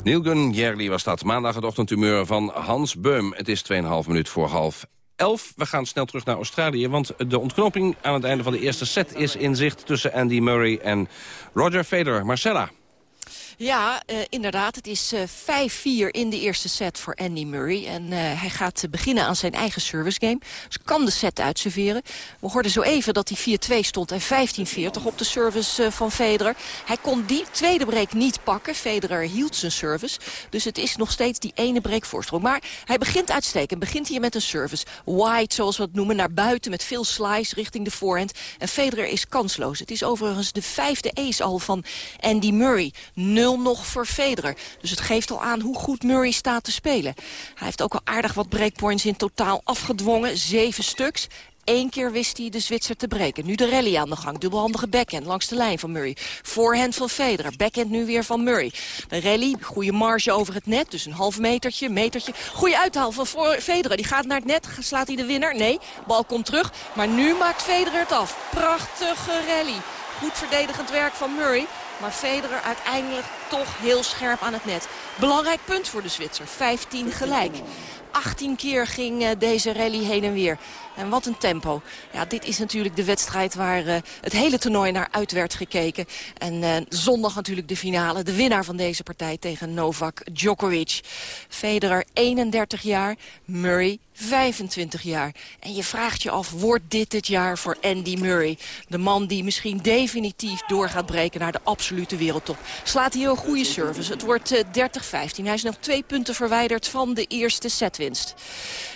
Nielgun Jerli was dat. Maandag het ochtendtumeur van Hans Beum. Het is 2,5 minuut voor half 11. We gaan snel terug naar Australië, want de ontknoping aan het einde van de eerste set is in zicht tussen Andy Murray en Roger Federer. Marcella. Ja, uh, inderdaad. Het is uh, eh, 5-4 in de eerste set voor Andy Murray. En uh, hij gaat beginnen aan zijn eigen service game. Dus kan de set uitserveren. We hoorden zo even dat hij 4-2 stond en 15-40 op de service van Federer. Hij kon die tweede break niet pakken. Federer hield zijn service. Dus het is nog steeds die ene break voorsprong. Maar hij begint uitstekend. Begint hier met een service. Wide, zoals we het noemen, naar buiten met veel slice richting de voorhand. En Federer is kansloos. Het is overigens de vijfde ace al van Andy Murray. 0 nog voor Federer. Dus het geeft al aan hoe goed Murray staat te spelen. Hij heeft ook al aardig wat breakpoints in totaal afgedwongen. Zeven stuks. Eén keer wist hij de Zwitser te breken. Nu de rally aan de gang. Dubbelhandige backhand langs de lijn van Murray. Voorhand van Federer. Backhand nu weer van Murray. De rally, goede marge over het net. Dus een half metertje, metertje. Goede uithaal van Federer. Die gaat naar het net. Slaat hij de winnaar? Nee, bal komt terug. Maar nu maakt Federer het af. Prachtige rally. Goed verdedigend werk van Murray. Maar Federer uiteindelijk toch heel scherp aan het net. Belangrijk punt voor de Zwitser. 15 gelijk. 18 keer ging uh, deze rally heen en weer. En wat een tempo. Ja, dit is natuurlijk de wedstrijd waar uh, het hele toernooi naar uit werd gekeken. En uh, zondag natuurlijk de finale. De winnaar van deze partij tegen Novak Djokovic. Federer 31 jaar, Murray 25 jaar. En je vraagt je af, wordt dit het jaar voor Andy Murray? De man die misschien definitief door gaat breken naar de absolute wereldtop. Slaat hij een goede service. Het wordt uh, 30-15. Hij is nog twee punten verwijderd van de eerste setwinst.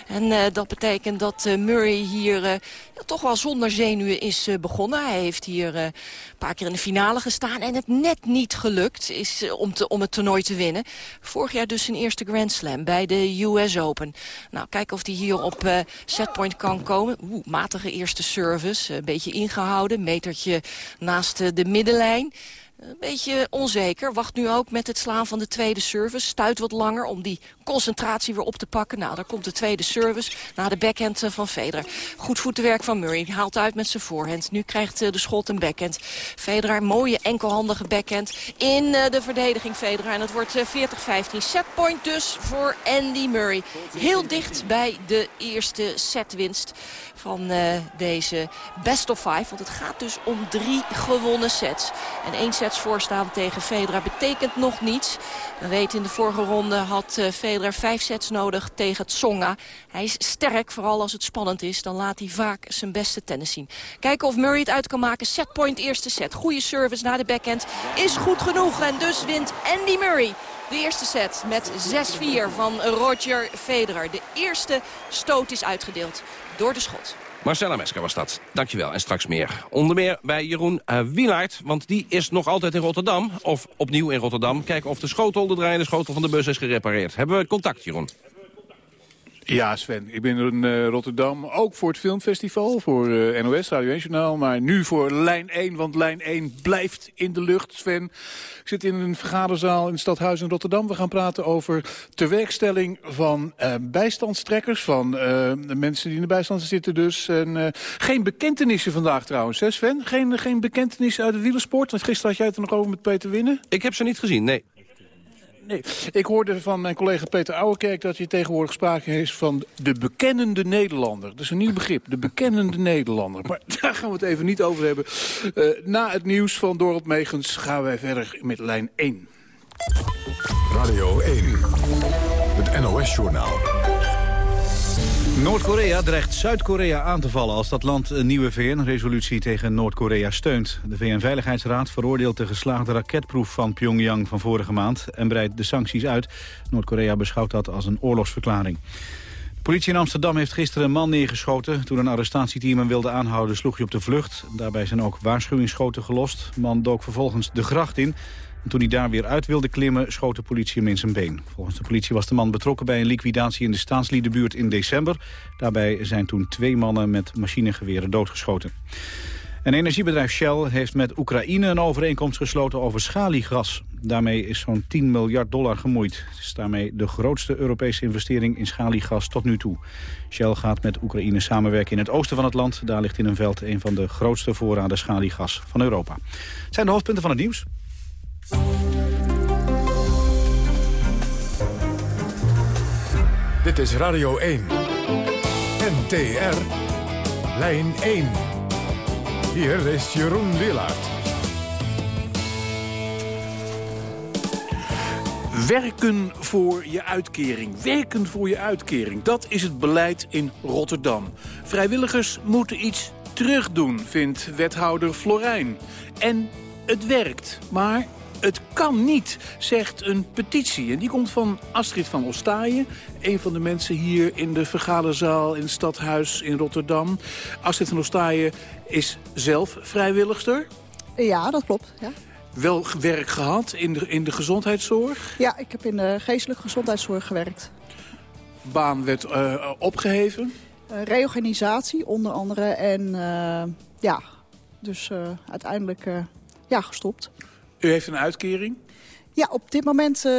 En dat betekent dat Murray hier ja, toch wel zonder zenuwen is uh, begonnen. Hij heeft hier uh, een paar keer in de finale gestaan en het net niet gelukt is om, te, om het toernooi te winnen. Vorig jaar dus zijn eerste Grand Slam bij de US Open. Nou, kijken of hij hier op setpoint kan komen. Oeh, matige eerste service, een beetje ingehouden, metertje naast de middenlijn. Een beetje onzeker. Wacht nu ook met het slaan van de tweede service. Stuit wat langer om die concentratie weer op te pakken. Nou, daar komt de tweede service na de backhand van Federer. Goed voetenwerk van Murray. Haalt uit met zijn voorhand. Nu krijgt eh, de schot een backhand. Federer, mooie enkelhandige backhand in eh, de verdediging Federer. En het wordt 40-15. Eh, Setpoint dus voor Andy Murray. Heel dicht bij de eerste setwinst van deze best of five. Want het gaat dus om drie gewonnen sets. En één sets voorstaan tegen Federer betekent nog niets. We weten in de vorige ronde had Federer Federer vijf sets nodig tegen Tsonga. Hij is sterk, vooral als het spannend is. Dan laat hij vaak zijn beste tennis zien. Kijken of Murray het uit kan maken. Setpoint eerste set. Goede service naar de backhand. Is goed genoeg en dus wint Andy Murray. De eerste set met 6-4 van Roger Federer. De eerste stoot is uitgedeeld door de schot. Marcella Mesker was dat. Dankjewel. En straks meer. Onder meer bij Jeroen uh, want die is nog altijd in Rotterdam. Of opnieuw in Rotterdam. Kijken of de schotel, de draaiende schotel van de bus is gerepareerd. Hebben we contact, Jeroen? Ja, Sven. Ik ben in uh, Rotterdam. Ook voor het filmfestival, voor uh, NOS, Radio 1 Journaal. Maar nu voor lijn 1, want lijn 1 blijft in de lucht, Sven. Ik zit in een vergaderzaal in het Stadhuis in Rotterdam. We gaan praten over tewerkstelling van uh, bijstandstrekkers. Van mensen die in de bijstand zitten dus. En, geen bekentenissen vandaag trouwens, hè Sven? Geen, geen bekentenissen uit de wielersport? Want gisteren had jij het er nog over met Peter Winnen. Ik heb ze niet gezien, nee. Nee, ik hoorde van mijn collega Peter Ouwerkerk dat je tegenwoordig sprake is van de bekennende Nederlander. Dat is een nieuw begrip, de bekennende Nederlander. Maar daar gaan we het even niet over hebben. Uh, na het nieuws van Dorot Megens gaan wij verder met lijn 1. Radio 1, het NOS-journaal. Noord-Korea dreigt Zuid-Korea aan te vallen als dat land een nieuwe VN-resolutie tegen Noord-Korea steunt. De VN-veiligheidsraad veroordeelt de geslaagde raketproef van Pyongyang van vorige maand en breidt de sancties uit. Noord-Korea beschouwt dat als een oorlogsverklaring. De politie in Amsterdam heeft gisteren een man neergeschoten. Toen een arrestatieteam hem wilde aanhouden sloeg hij op de vlucht. Daarbij zijn ook waarschuwingsschoten gelost. De man dook vervolgens de gracht in. En toen hij daar weer uit wilde klimmen, schoot de politie hem in zijn been. Volgens de politie was de man betrokken bij een liquidatie in de staatsliedenbuurt in december. Daarbij zijn toen twee mannen met machinegeweren doodgeschoten. Een energiebedrijf Shell heeft met Oekraïne een overeenkomst gesloten over schaliegas. Daarmee is zo'n 10 miljard dollar gemoeid. Het is daarmee de grootste Europese investering in schaliegas tot nu toe. Shell gaat met Oekraïne samenwerken in het oosten van het land. Daar ligt in een veld een van de grootste voorraden schaliegas van Europa. Het zijn de hoofdpunten van het nieuws. Dit is Radio 1. NTR. Lijn 1. Hier is Jeroen Willaert. Werken voor je uitkering. Werken voor je uitkering. Dat is het beleid in Rotterdam. Vrijwilligers moeten iets terugdoen, vindt wethouder Florijn. En het werkt, maar het kan niet, zegt een petitie. En die komt van Astrid van Ostaaien. Een van de mensen hier in de vergaderzaal in het stadhuis in Rotterdam. Astrid van Ostaaien is zelf vrijwilligster. Ja, dat klopt. Ja. Wel werk gehad in de, in de gezondheidszorg? Ja, ik heb in de geestelijke gezondheidszorg gewerkt. Baan werd uh, opgeheven? Uh, reorganisatie onder andere. En uh, ja, dus uiteindelijk ja, gestopt. U heeft een uitkering? Ja, op dit moment uh,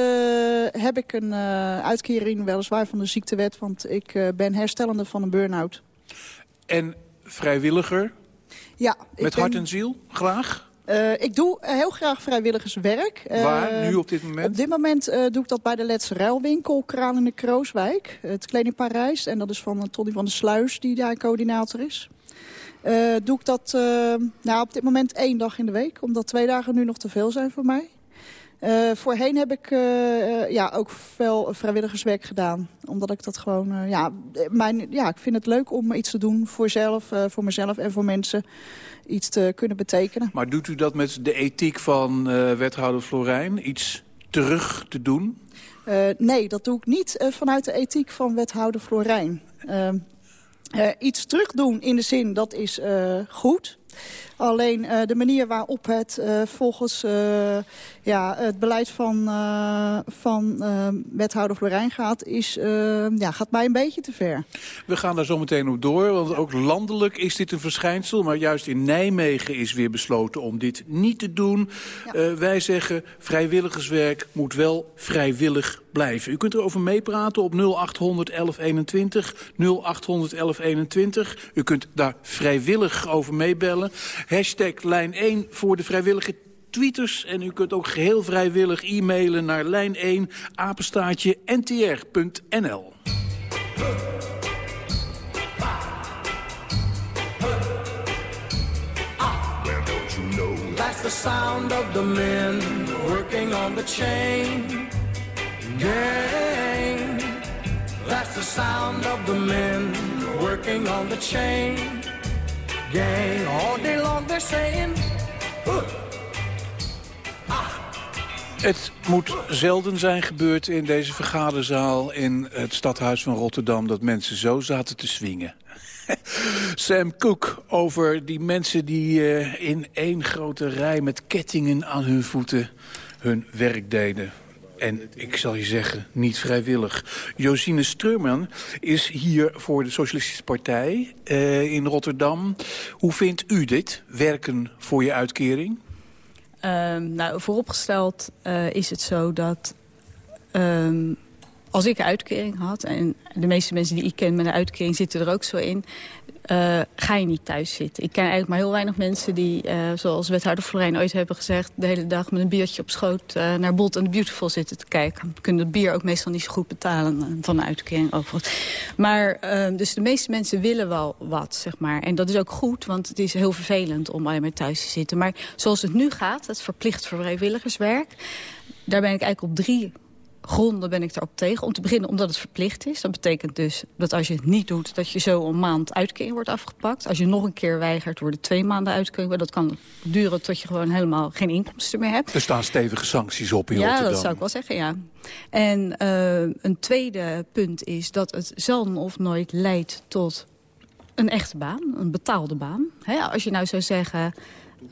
heb ik een uh, uitkering, weliswaar van de ziektewet... want ik uh, ben herstellende van een burn-out. En vrijwilliger? Ja. Met hart en ziel? Graag? ik doe heel graag vrijwilligerswerk. Waar, nu op dit moment? Op dit moment doe ik dat bij de Letse Ruilwinkel, Kraan in de Krooswijk. Het Kleding Parijs. En dat is van Tony van der Sluis, die daar coördinator is. Uh, doe ik dat uh, nou, op dit moment één dag in de week. Omdat twee dagen nu nog te veel zijn voor mij. Uh, voorheen heb ik ja, ook veel vrijwilligerswerk gedaan. Omdat ik dat gewoon... ja, mijn, ja, ik vind het leuk om iets te doen voor, zelf, voor mezelf en voor mensen. Iets te kunnen betekenen. Maar doet u dat met de ethiek van wethouder Florijn? Iets terug te doen? nee, dat doe ik niet vanuit de ethiek van wethouder Florijn. Uh, iets terugdoen in de zin, dat is uh, goed. Alleen uh, de manier waarop het uh, volgens uh, ja, het beleid van, van wethouder Florijn gaat, is, ja, gaat mij een beetje te ver. We gaan daar zo meteen op door, want ook landelijk is dit een verschijnsel. Maar juist in Nijmegen is weer besloten om dit niet te doen. Ja. wij zeggen vrijwilligerswerk moet wel vrijwillig blijven. U kunt erover meepraten op 0800 1121, 0800 1121. U kunt daar vrijwillig over meebellen. Hashtag lijn 1 voor de vrijwillige tweeters. En u kunt ook geheel vrijwillig e-mailen naar lijn1 apenstaatje ntr.nl. That's the sound of the men working on the chain gang. That's the sound of the men working on the chain gang. All day long they're saying... Het moet zelden zijn gebeurd in deze vergaderzaal in het stadhuis van Rotterdam... dat mensen zo zaten te swingen. Sam Cooke over die mensen die uh, in één grote rij met kettingen aan hun voeten hun werk deden. En ik zal je zeggen, niet vrijwillig. Josine Streurman is hier voor de Socialistische Partij uh, in Rotterdam. Hoe vindt u dit, werken voor je uitkering? Uh, nou, vooropgesteld uh, is het zo dat... Um, als ik uitkering had, en de meeste mensen die ik ken met een uitkering zitten er ook zo in... Uh, ga je niet thuis zitten. Ik ken eigenlijk maar heel weinig mensen die, uh, zoals wethouder Florijn ooit hebben gezegd... de hele dag met een biertje op schoot uh, naar Bolt and Beautiful zitten te kijken. Kunnen het bier ook meestal niet zo goed betalen van een uitkering overigens. Maar dus de meeste mensen willen wel wat, zeg maar. En dat is ook goed, want het is heel vervelend om alleen maar thuis te zitten. Maar zoals het nu gaat, het verplicht vrijwilligerswerk... daar ben ik eigenlijk op drie gronden ben ik erop tegen. Om te beginnen omdat het verplicht is. Dat betekent dus dat als je het niet doet... dat je zo een maand uitkering wordt afgepakt. Als je nog een keer weigert, worden twee maanden uitkering. Dat kan duren tot je gewoon helemaal geen inkomsten meer hebt. Er staan stevige sancties op in ja, Rotterdam. Ja, dat zou ik wel zeggen, ja. En uh, een tweede punt is dat het zelden of nooit leidt tot een echte baan. Een betaalde baan. He, als je nou zou zeggen...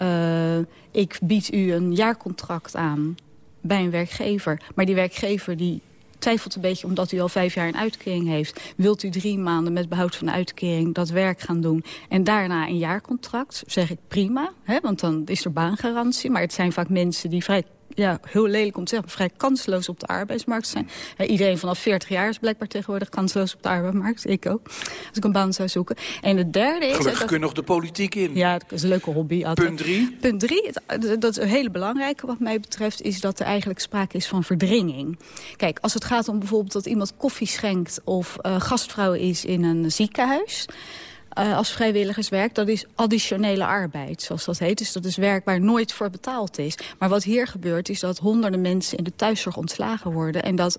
Uh, ik bied u een jaarcontract aan bij een werkgever. Maar die werkgever die twijfelt een beetje omdat u al vijf jaar een uitkering heeft. Wilt u drie maanden met behoud van de uitkering dat werk gaan doen... en daarna een jaarcontract, zeg ik prima. Hè, want dan is er baangarantie. Maar het zijn vaak mensen die vrij ja, heel lelijk om te zeggen, vrij kansloos op de arbeidsmarkt zijn. iedereen vanaf 40 jaar is blijkbaar tegenwoordig kansloos op de arbeidsmarkt. Ik ook, als ik een baan zou zoeken. En het derde is... Gelukkig kun je nog de politiek in. Ja, dat is een leuke hobby. Altijd. Punt drie? Punt drie, dat is een hele belangrijke wat mij betreft... is dat er eigenlijk sprake is van verdringing. Kijk, als het gaat om bijvoorbeeld dat iemand koffie schenkt... of uh, gastvrouw is in een ziekenhuis... Uh, als vrijwilligerswerk, dat is additionele arbeid, zoals dat heet. Dus dat is werk waar nooit voor betaald is. Maar wat hier gebeurt, is dat honderden mensen in de thuiszorg ontslagen worden... en dat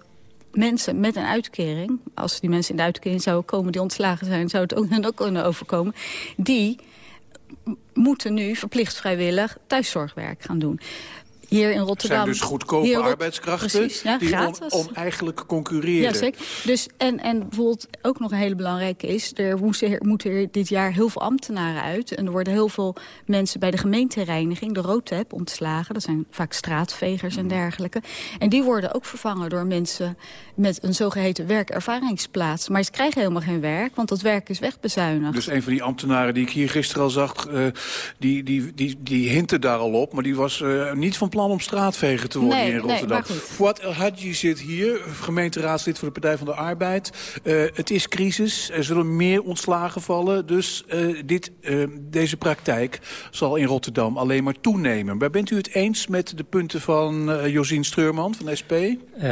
mensen met een uitkering, als die mensen in de uitkering zouden komen... die ontslagen zijn, zou het ook, ook kunnen overkomen... die moeten nu verplicht vrijwillig thuiszorgwerk gaan doen hier in Rotterdam... zijn dus goedkope hier, arbeidskrachten precies, ja, die on, oneigenlijk concurreren. Ja, zeker. Dus, en, en bijvoorbeeld ook nog een hele belangrijke is... er moeten, moeten dit jaar heel veel ambtenaren uit. En er worden heel veel mensen bij de gemeentereiniging... de ROTEP ontslagen. Dat zijn vaak straatvegers en dergelijke. En die worden ook vervangen door mensen met een zogeheten werkervaringsplaats. Maar ze krijgen helemaal geen werk, want dat werk is wegbezuinigd. Dus een van die ambtenaren die ik hier gisteren al zag... Uh, die, die, die, die hintte daar al op, maar die was uh, niet van plan om straatveger te worden nee, in Rotterdam. Nee, Fuad El Hadji zit hier, gemeenteraadslid voor de Partij van de Arbeid. Uh, het is crisis, er zullen meer ontslagen vallen. Dus uh, dit, uh, deze praktijk zal in Rotterdam alleen maar toenemen. Maar bent u het eens met de punten van Josien Streurman van SP?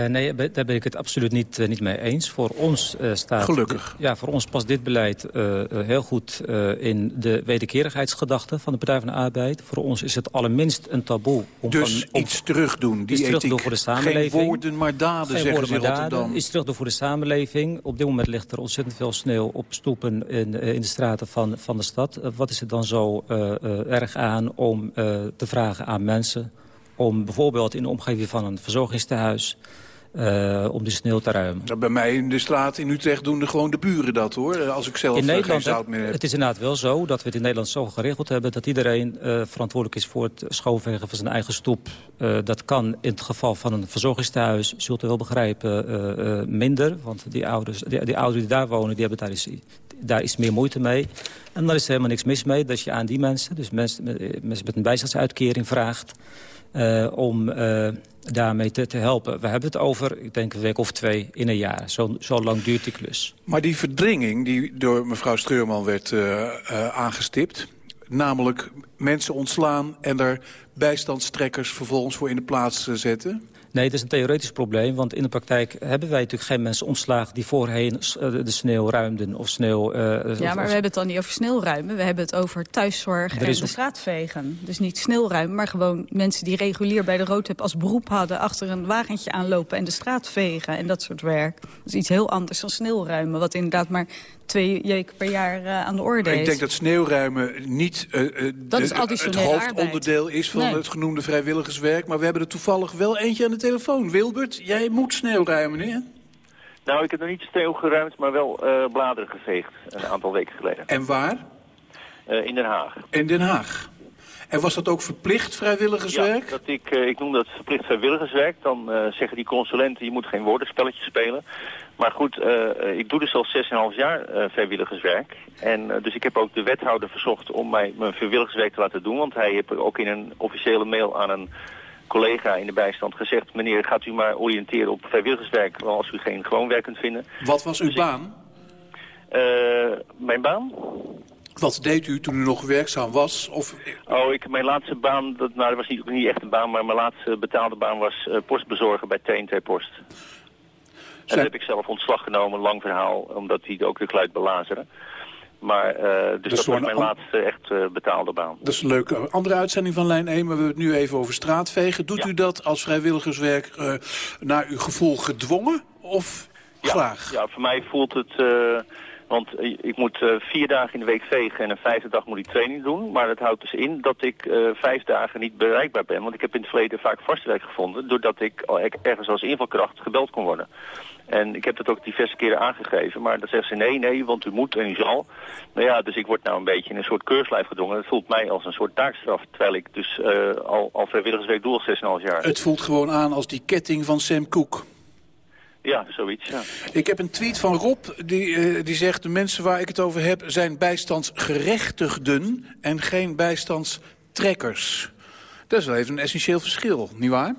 nee, daar ben ik het absoluut niet, niet mee eens. Voor ons staat... Gelukkig. ja, voor ons past dit beleid heel goed in de wederkerigheidsgedachte van de Partij van de Arbeid. Voor ons is het allerminst een taboe om dus om, iets terugdoen, die iets terugdoen voor de samenleving. Geen woorden, maar daden, Geen zeggen woorden, maar Rotterdam. Daden, iets terugdoen voor de samenleving. Op dit moment ligt er ontzettend veel sneeuw op stoepen in, in de straten van, van de stad. Uh, wat is er dan zo uh, erg aan om te vragen aan mensen... om bijvoorbeeld in de omgeving van een verzorgingstehuis... eh, om de sneeuw te ruimen. Nou, Bij mij in de straat in Utrecht doen de gewoon de buren dat, hoor. Als ik zelf in eh, Nederland, geen zout meer heb. het is inderdaad wel zo dat we het in Nederland zo geregeld hebben... dat iedereen eh, verantwoordelijk is voor het schoonvegen van zijn eigen stoep. Eh, dat kan in het geval van een verzorgingstehuis, zult u wel begrijpen, eh, eh, minder. Want die, ouders, die, die ouderen die daar wonen, die hebben daar is, daar is meer moeite mee. En daar is er helemaal niks mis mee dat je aan die mensen... dus mensen, met- mensen met een bijstandsuitkering vraagt... eh, om eh, daarmee te, te helpen. We hebben het over, ik denk, een week of twee in een jaar. Zo, zo lang duurt die klus. Maar die verdringing die door mevrouw Streurman werd eh, aangestipt... namelijk mensen ontslaan en er bijstandstrekkers vervolgens voor in de plaats zetten... Nee, het is een theoretisch probleem, want in de praktijk hebben wij natuurlijk geen mensen ontslagen die voorheen eh, de sneeuw ruimden of sneeuw... eh, Ja, of- maar we hebben het dan niet over sneeuwruimen. We hebben het over thuiszorg en is de straatvegen. Dus niet sneeuwruimen, maar gewoon mensen die regulier bij de Roodheb als beroep hadden... achter een wagentje aanlopen en de straat vegen en dat soort werk. Dat is iets heel anders dan sneeuwruimen, wat inderdaad maar twee weken per jaar eh, aan de orde is. Ik denk dat sneeuwruimen niet eh, eh, Dat is de- het hoofdonderdeel is van Nee. het genoemde vrijwilligerswerk. Maar we hebben er toevallig wel eentje aan de telefoon. Wilbert, jij moet sneeuwruimen, hè? Nou, ik heb nog niet sneeuw geruimd, maar wel eh, bladeren geveegd. Een aantal weken geleden. En waar? Eh, in Den Haag. In Den Haag. En was dat ook verplicht vrijwilligerswerk? Ja, dat ik, eh, ik noem dat verplicht vrijwilligerswerk. Dan zeggen die consulenten, je moet geen woordenspelletjes spelen. Maar goed, ik doe dus al 6,5 jaar vrijwilligerswerk. En dus ik heb ook de wethouder verzocht om mij mijn vrijwilligerswerk te laten doen. Want hij heeft ook in een officiële mail aan een collega in de bijstand gezegd... meneer, gaat u maar oriënteren op vrijwilligerswerk... wel als u geen gewoon werk kunt vinden. Wat was uw baan? Eh, mijn baan? Wat deed u toen u nog werkzaam was? Of... Oh, ik, mijn laatste baan, dat, nou, dat was niet, niet echt een baan, maar mijn laatste betaalde baan was eh, postbezorger bij TNT Post. En dat heb ik zelf ontslag genomen, lang verhaal, omdat die ook de kluit belazeren. Maar, eh, dus Dus dat was mijn laatste echt eh, betaalde baan. Dat is een leuke andere uitzending van Lijn 1, maar we hebben het nu even over straatvegen. Doet u dat als vrijwilligerswerk eh, naar uw gevoel gedwongen of graag? Ja, voor mij voelt het... want ik moet vier dagen in de week vegen en een vijfde dag moet ik training doen. Maar dat houdt dus in dat ik vijf dagen niet bereikbaar ben. Want ik heb in het verleden vaak vastwerk gevonden... doordat ik er- ergens als invalkracht gebeld kon worden. En ik heb dat ook diverse keren aangegeven. Maar dan zeggen ze nee, nee, want u moet en u zal. Nou ja, dus ik word nou een beetje in een soort keurslijf gedrongen. Dat voelt mij als een soort taakstraf. Terwijl ik dus eh, al, al vrijwilligerswerk doe al 6,5 jaar. Het voelt gewoon aan als die ketting van Sam Cooke. Ja, zoiets, ja. Ik heb een tweet van Rob, die, eh, die zegt... de mensen waar ik het over heb zijn bijstandsgerechtigden... en geen bijstandstrekkers. Dat is wel even een essentieel verschil, nietwaar?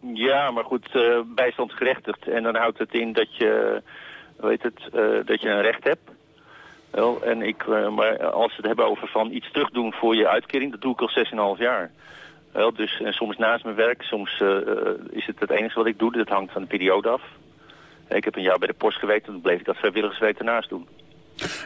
Ja, maar goed, eh bijstandsgerechtigd. En dan houdt het in dat je, weet het, eh, dat je een recht hebt. Wel, en ik, eh, maar als we het hebben over van iets terugdoen voor je uitkering, dat doe ik al 6,5 jaar. Wel, dus, en soms naast mijn werk, soms eh, eh, is het het enige wat ik doe. Dat hangt van de periode af. Ik heb een jaar bij de post gewerkt en toen bleef ik dat vrijwilligerswerk ernaast doen.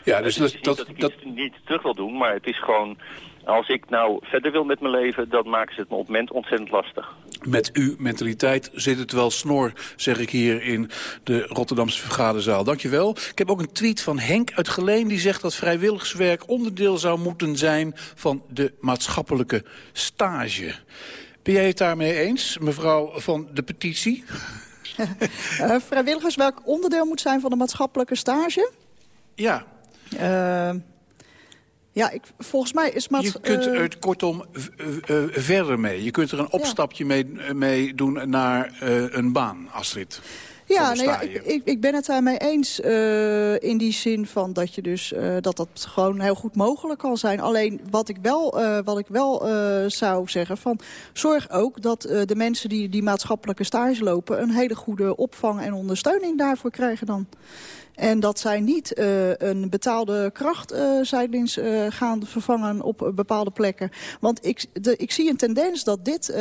Ja, dus het is niet dat, ik iets niet terug wil doen, maar het is gewoon... Als ik nou verder wil met mijn leven, dan maken ze het me op het moment ontzettend lastig. Met uw mentaliteit zit het wel snor, zeg ik hier in de Rotterdamse vergaderzaal. Dankjewel. Ik heb ook een tweet van Henk uit Geleen die zegt dat vrijwilligerswerk onderdeel zou moeten zijn van de maatschappelijke stage. Ben jij het daarmee eens, mevrouw van de petitie? Eh, vrijwilligerswerk onderdeel moet zijn van de maatschappelijke stage? Ja. Eh, ja, ik, volgens mij is... maats- Je kunt eh, er kortom eh, eh, verder mee. Je kunt er een opstapje mee, mee doen naar eh, een baan, Astrid. Ja, nou ja ik, ik, ik ben het daarmee eens eh, in die zin van dat je dus eh, dat dat gewoon heel goed mogelijk kan zijn. Alleen wat ik wel, eh, wat ik wel eh, zou zeggen van zorg ook dat eh, de mensen die die maatschappelijke stage lopen een hele goede opvang en ondersteuning daarvoor krijgen dan. En dat zij niet eh, een betaalde kracht eh zijdelings eh, gaan vervangen op bepaalde plekken. Want ik, ik zie een tendens dat dit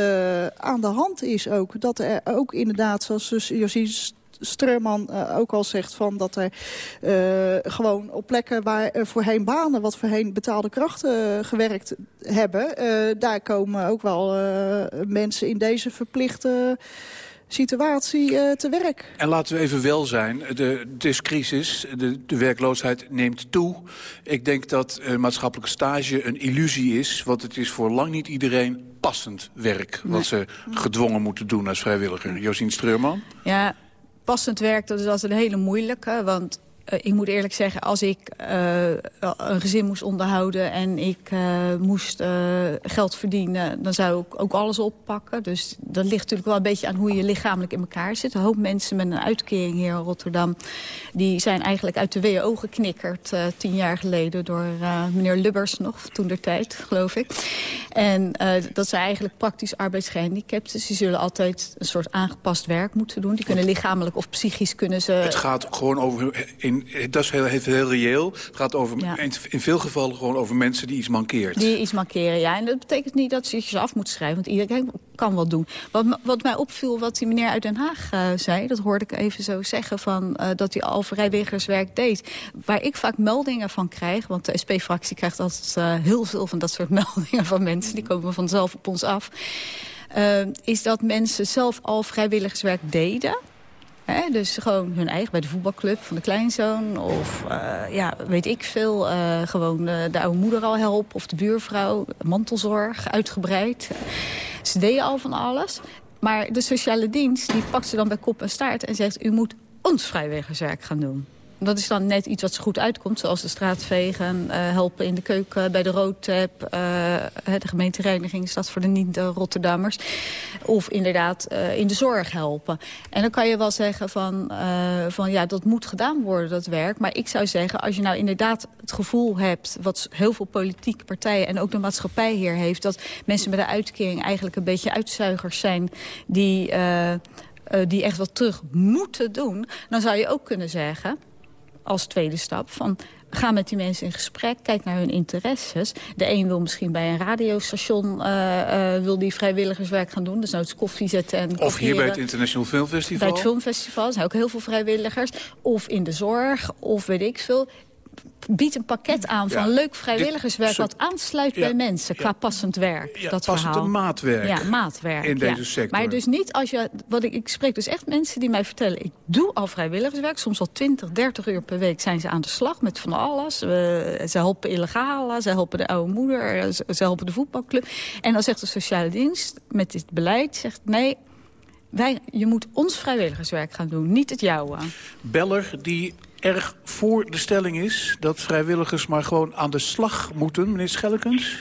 aan de hand is ook. Dat er ook inderdaad, zoals dus Josie Streurman ook al zegt... Van dat er gewoon op plekken waar voorheen banen... wat voorheen betaalde krachten gewerkt hebben... daar komen ook wel mensen in deze verplichte situatie eh, te werk. En laten we even wel zijn, de, het is crisis, de, de werkloosheid neemt toe. Ik denk dat uh, maatschappelijke stage een illusie is... want het is voor lang niet iedereen passend werk... wat ze gedwongen moeten doen als vrijwilliger. Josien Streurman? Ja, passend werk, dat is altijd een hele moeilijke. Want ik moet eerlijk zeggen, als ik uh, een gezin moest onderhouden... en ik uh, moest geld verdienen, dan zou ik ook alles oppakken. Dus dat ligt natuurlijk wel een beetje aan hoe je lichamelijk in elkaar zit. Een hoop mensen met een uitkering hier in Rotterdam... die zijn eigenlijk uit de WO geknikkerd tien jaar geleden... door meneer Lubbers nog, toen der tijd, geloof ik. En dat zijn eigenlijk praktisch arbeidsgehandicapten. Dus die zullen altijd een soort aangepast werk moeten doen. Die kunnen lichamelijk of psychisch kunnen ze... Het gaat gewoon over... In dat is heel, heel reëel. Het gaat over, ja. in, in, veel gevallen gewoon over mensen die iets mankeert. Die iets mankeren, ja. En dat betekent niet dat ze je af moet schrijven. Want iedereen kan wat doen. Wat, wat mij opviel, wat die meneer uit Den Haag uh, zei... dat hoorde ik even zo zeggen, van, uh, dat hij al vrijwilligerswerk deed. Waar ik vaak meldingen van krijg... want de SP-fractie krijgt altijd uh, heel veel van dat soort meldingen van mensen. Die komen vanzelf op ons af. is dat mensen zelf al vrijwilligerswerk deden... Dus gewoon hun eigen, bij de voetbalclub van de kleinzoon. Of uh, ja, weet ik veel, uh, gewoon uh, de oude moeder al helpen. Of de buurvrouw, mantelzorg, uitgebreid. Ze deden al van alles. Maar de sociale dienst, die pakt ze dan bij kop en staart en zegt... u moet ons vrijwilligerswerk gaan doen. Dat is dan net iets wat zo goed uitkomt, zoals de straatvegen, uh, helpen in de keuken bij de roadtap, uh, de gemeentereiniging dat voor de niet-Rotterdammers. Of inderdaad uh, in de zorg helpen. En dan kan je wel zeggen van, van ja, dat moet gedaan worden, dat werk. Maar ik zou zeggen, als je nou inderdaad het gevoel hebt, wat heel veel politieke partijen en ook de maatschappij hier heeft, dat mensen met een uitkering eigenlijk een beetje uitzuigers zijn die... Die echt wat terug moeten doen... dan zou je ook kunnen zeggen als tweede stap van ga met die mensen in gesprek, kijk naar hun interesses. De een wil misschien bij een radiostation uh, uh, wil die vrijwilligerswerk gaan doen. Dus nou het koffie zetten en Of hier bij het International Filmfestival. Bij het filmfestival zijn ook heel veel vrijwilligers. Of in de zorg, of weet ik veel biedt een pakket aan van ja, leuk vrijwilligerswerk... wat aansluit ja, bij mensen qua passend werk. Dat passend verhaal. maatwerk. Ja, maatwerk. In deze sector. Maar dus niet als je... Wat ik, ik spreek dus echt mensen die mij vertellen... ik doe al vrijwilligerswerk. Soms al 20, 30 uur per week zijn ze aan de slag met van alles. Ze helpen illegale, ze helpen de oude moeder... Ze, ze helpen de voetbalclub. En dan zegt de sociale dienst met dit beleid... zegt nee, wij, je moet ons vrijwilligerswerk gaan doen, niet het jouwe. Beller die erg voor de stelling is dat vrijwilligers maar gewoon aan de slag moeten, meneer Schellekens?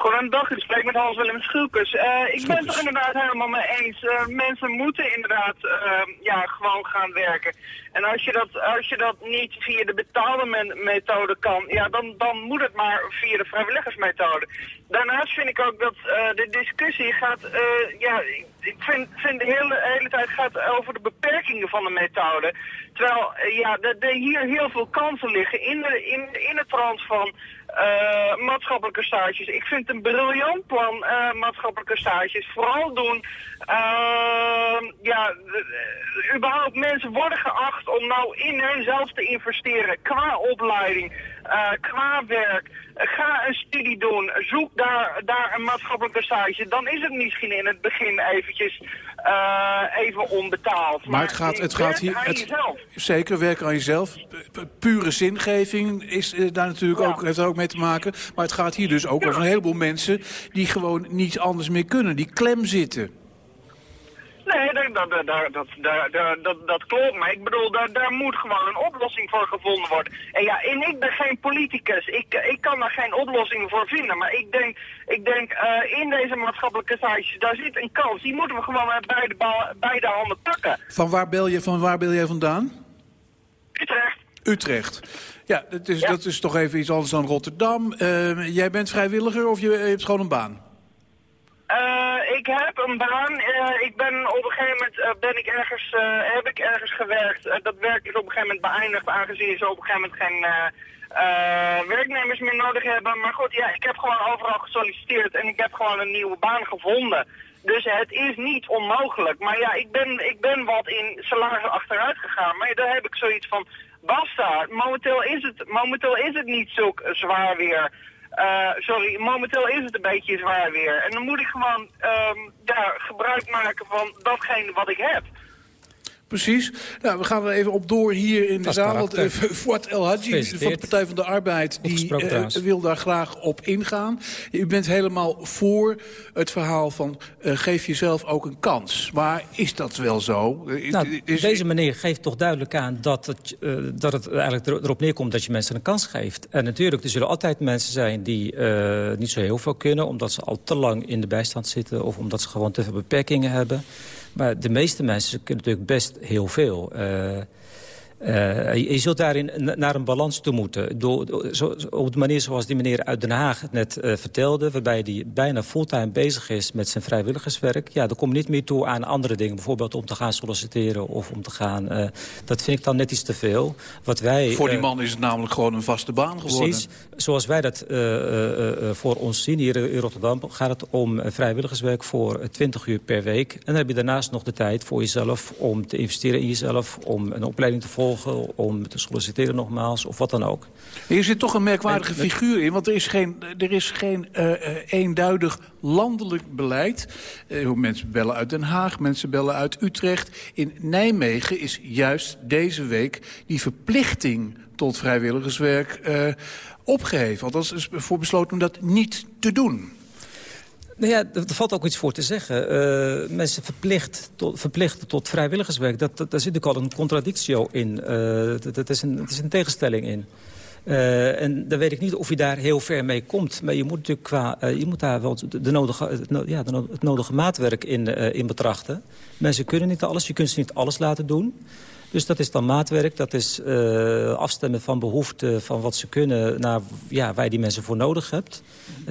Goedendag, ik spreek met Hans-Willem Schulkes. Uh, ik ben het er inderdaad helemaal mee eens. Uh, mensen moeten inderdaad uh, ja, gewoon gaan werken. En als je, dat, als je dat niet via de betaalde methode kan, ja, dan, dan moet het maar via de vrijwilligersmethode. Daarnaast vind ik ook dat de discussie gaat, ja, ik vind, vind de hele, hele tijd gaat over de beperkingen van de methode. Terwijl ja, er hier heel veel kansen liggen in, de, in, in het trant van uh, maatschappelijke stages. Ik vind een briljant plan, uh, maatschappelijke stages. Vooral doen, uh, ja, überhaupt mensen worden geacht om nou in henzelf te investeren. Qua opleiding, qua werk. ga een studie doen. Zoek daar, daar een maatschappelijke stage. Dan is het misschien in het begin eventjes even onbetaald. Maar, maar het gaat, het gaat hier... Het, zeker, werken aan jezelf. Pure zingeving is daar natuurlijk ja. ook, heeft er ook mee te maken. Maar het gaat hier dus ook ja. over een heleboel mensen die gewoon niet anders meer kunnen. Die klem zitten. Nee, dat, dat, dat, dat, dat, klopt. Maar ik bedoel, daar, daar moet gewoon een oplossing voor gevonden worden. En ja, en ik ben geen politicus. Ik, ik kan daar geen oplossing voor vinden. Maar ik denk, ik denk uh, in deze maatschappelijke stages, daar zit een kans. Die moeten we gewoon met beide, beide handen pakken. Van waar bel je, van waar bel jij vandaan? Utrecht. Utrecht. Ja, dat is, ja. dat is toch even iets anders dan Rotterdam. Uh, jij bent vrijwilliger of je hebt gewoon een baan? Uh, ik heb een baan. Uh, ik ben op een gegeven moment uh, ben ik ergens, heb ik ergens gewerkt. dat werk is op een gegeven moment beëindigd, aangezien ze op een gegeven moment geen werknemers meer nodig hebben. Maar goed, ja, ik heb gewoon overal gesolliciteerd en ik heb gewoon een nieuwe baan gevonden. Dus het is niet onmogelijk. Maar ja, ik ben, ik ben wat in salaris achteruit gegaan. Maar daar heb ik zoiets van, basta. Momenteel is het, momenteel is het niet zo zwaar weer. Eh, sorry, momenteel is het een beetje zwaar weer. En dan moet ik gewoon ehm, ja, gebruik maken van datgene wat ik heb. Precies. Nou, we gaan er even op door hier in de Dat zaal. Want, Fuad El Hadji van de. Partij van de Arbeid... die eh, wil daar graag op ingaan. U bent helemaal voor het verhaal van... eh, geef jezelf ook een kans. Maar is dat wel zo? Nou, is- deze meneer geeft toch duidelijk aan dat het, dat het eigenlijk er- erop neerkomt dat je mensen een kans geeft. En natuurlijk, er zullen altijd mensen zijn die niet zo heel veel kunnen... omdat ze al te lang in de bijstand zitten of omdat ze gewoon te veel beperkingen hebben. Maar de meeste mensen kunnen natuurlijk best heel veel. Eh, je zult daarin na- naar een balans toe moeten. Door, door- zo, op de manier zoals die meneer uit Den Haag het net eh, vertelde... waarbij hij bijna fulltime bezig is met zijn vrijwilligerswerk... ja, dan kom je niet meer toe aan andere dingen. Bijvoorbeeld om te gaan solliciteren of om te gaan... eh, dat vind ik dan net iets te veel. Wat wij, Voor die man is het namelijk gewoon een vaste baan geworden. Precies. Zoals wij dat voor ons zien hier in Rotterdam... gaat het om vrijwilligerswerk voor eh, 20 uur per week. En dan heb je daarnaast nog de tijd voor jezelf... om te investeren in jezelf, om een opleiding te volgen... om te solliciteren nogmaals, of wat dan ook. Hier zit toch een merkwaardige En- figuur in. Want er is geen, er is geen eh, eh, eenduidig landelijk beleid. Eh, mensen bellen uit Den Haag, mensen bellen uit Utrecht. In Nijmegen is juist deze week die verplichting tot vrijwilligerswerk eh, opgeheven. Althans is voor besloten om dat niet te doen. Nou ja, er valt ook iets voor te zeggen. Eh, mensen verplicht tot, verplichten tot vrijwilligerswerk, dat, daar zit ook al een contradictio in. Eh, dat, is een, is een tegenstelling in. Eh, en dan weet ik niet of je daar heel ver mee komt. Maar je moet, natuurlijk qua, je moet daar wel de, nodige, het, ja, de nodige maatwerk in, in betrachten. Mensen kunnen niet alles, je kunt ze niet alles laten doen. Dus dat is dan maatwerk, dat is eh, afstemmen van behoeften... van wat ze kunnen naar ja, waar je die mensen voor nodig hebt.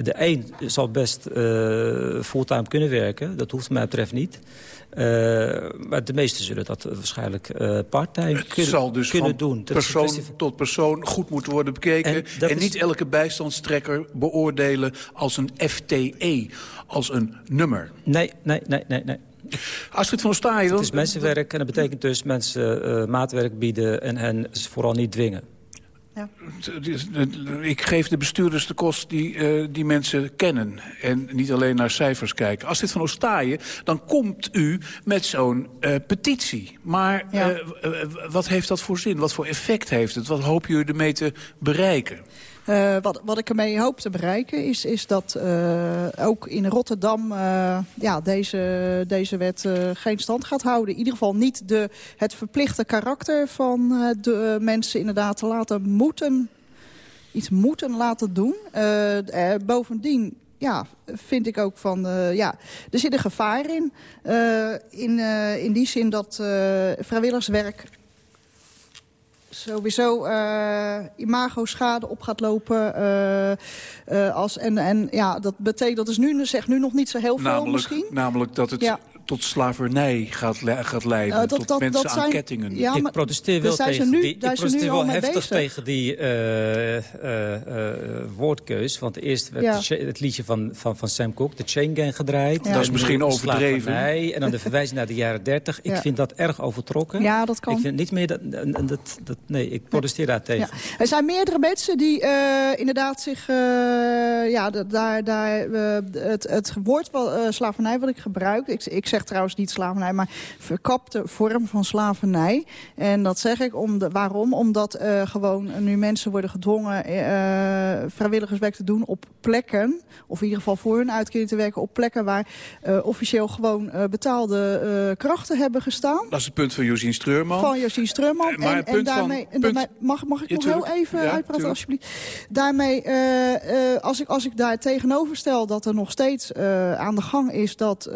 De een zal best eh, fulltime kunnen werken, dat hoeft mij betreft niet. Eh, maar de meesten zullen dat waarschijnlijk eh parttime Het kunnen, zal dus kunnen van doen. Dat kwestie persoon tot persoon goed moeten worden bekeken. En En, dat is- niet elke bijstandstrekker beoordelen als een FTE, als een nummer. Nee, nee, nee, nee. nee. Astrid van Staaien... Het is mensenwerk en dat betekent dus mensen eh, maatwerk bieden... en hen vooral niet dwingen. Ik geef de bestuurders de kost die eh, die mensen kennen. En niet alleen naar cijfers kijken. Als dit van Ostaaien, dan komt u met zo'n eh, petitie. Maar Ja. eh, wat heeft dat voor zin? Wat voor effect heeft het? Wat hoop je ermee te bereiken? Eh, wat, wat ik ermee hoop te bereiken is, is dat eh, ook in Rotterdam eh, ja, deze, deze wet geen stand gaat houden. In ieder geval niet de, het verplichte karakter van de mensen inderdaad te laten moeten, iets moeten laten doen. Bovendien ja, vind ik ook van, ja, er zit een gevaar in. In, in die zin dat vrijwilligerswerk sowieso eh imago-schade op gaat lopen. eh, eh, als, en, en ja, dat betekent, dat is nu, zegt nu nog niet zo heel veel misschien. namelijk dat het Ja. Tot slavernij gaat, le- gaat leiden. Eh, dat- tot dat- mensen dat aan zijn- kettingen. ja, ik maar protesteer wel tegen nu- die, ik protesteer wel heftig bezig. tegen die eh, eh, eh, woordkeus. Want eerst werd Ja. het liedje van, van, van Sam Cooke, de Chain Gang, gedraaid. Ja. Dat is En misschien overdreven. slavernij En dan de verwijzing naar de jaren 30. Ik Ja. vind dat erg overtrokken. Ja, dat kan. Ik vind niet meer dat, dat, dat nee, ik protesteer daar tegen. Ja. Er zijn meerdere mensen die eh, inderdaad zich... eh, ja, da- daar, daar, het, het woord wel, slavernij wat ik gebruik... Ik, ik zeg trouwens niet slavernij, maar verkapte vorm van slavernij. En dat zeg ik om de, waarom? Omdat eh, gewoon nu mensen worden gedwongen... eh, vrijwilligerswerk te doen op plekken... of in ieder geval voor hun uitkering te werken op plekken... waar eh, officieel gewoon eh, betaalde eh, krachten hebben gestaan. Dat is het punt van Josien Streurman. Van Josien Streumman. Eh, maar en, punt van- daarmee, en punt- daarmee mag, mag ik Ja, nog tuurlijk. heel even Ja, uitpraten, tuurlijk. alsjeblieft? Daarmee, eh, eh, als, ik, als ik daar tegenover stel dat er nog steeds eh, aan de gang is... dat, eh,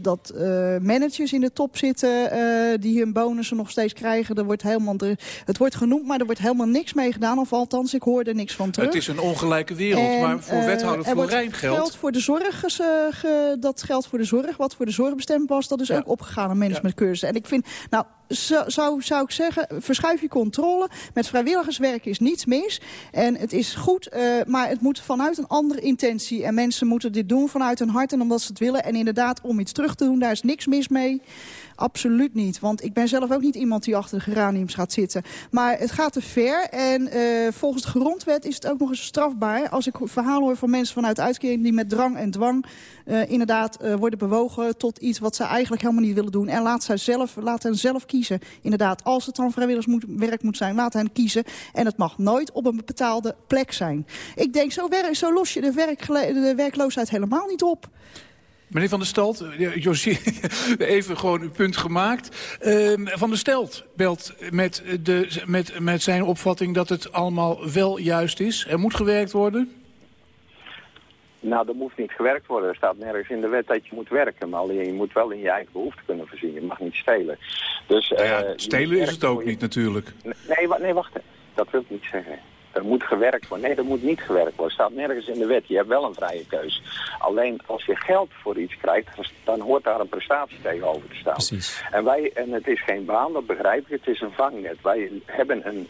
dat eh, managers in de top zitten eh, die hun bonussen nog steeds krijgen. Er wordt helemaal, er, het wordt genoemd, maar er wordt helemaal niks mee gedaan. Of althans, ik hoor er niks van terug. Het is een ongelijke wereld, En, maar voor eh, wethouder er Florijn geldt... Geld voor de zorg, dat geldt voor de zorg, wat voor de zorg bestemd was, dat is ook opgegaan aan managementcursussen. En ik vind, nou, zou, zou, zou ik zeggen, verschuif je controle. Met vrijwilligerswerk is niets mis. En het is goed, uh, maar het moet vanuit een andere intentie. En mensen moeten dit doen vanuit hun hart en omdat ze het willen. En inderdaad, om iets terug te doen, daar is niks mis mee. Absoluut niet, want ik ben zelf ook niet iemand die achter de geraniums gaat zitten. Maar het gaat te ver en uh, volgens de grondwet is het ook nog eens strafbaar... als ik verhalen hoor van mensen vanuit uitkering die met drang en dwang... Uh, inderdaad uh, worden bewogen tot iets wat ze eigenlijk helemaal niet willen doen. En laat, zij zelf, laat hen zelf kiezen. Inderdaad, als het dan vrijwilligerswerk moet zijn, laat hen kiezen. En het mag nooit op een betaalde plek zijn. Ik denk, zo, los je de werkloosheid helemaal niet op. Meneer Van der Stelt, Josie, even gewoon uw punt gemaakt. Uh, Van der Stelt belt met, de, met, met zijn opvatting dat het allemaal wel juist is. Er moet gewerkt worden. Nou, er moet niet gewerkt worden. Er staat nergens in de wet dat je moet werken. Maar alleen je moet wel in je eigen behoefte kunnen voorzien. Je mag niet stelen. Dus, nou ja, uh, stelen is het ook je... niet natuurlijk. Nee, nee, wacht. Dat wil ik niet zeggen. Er moet gewerkt worden. Nee, er moet niet gewerkt worden. staat nergens in de wet. Je hebt wel een vrije keus. Alleen als je geld voor iets krijgt, dan hoort daar een prestatie tegenover te staan. Precies. En, wij, en het is geen baan, dat begrijp ik. Het is een vangnet. Wij, hebben een,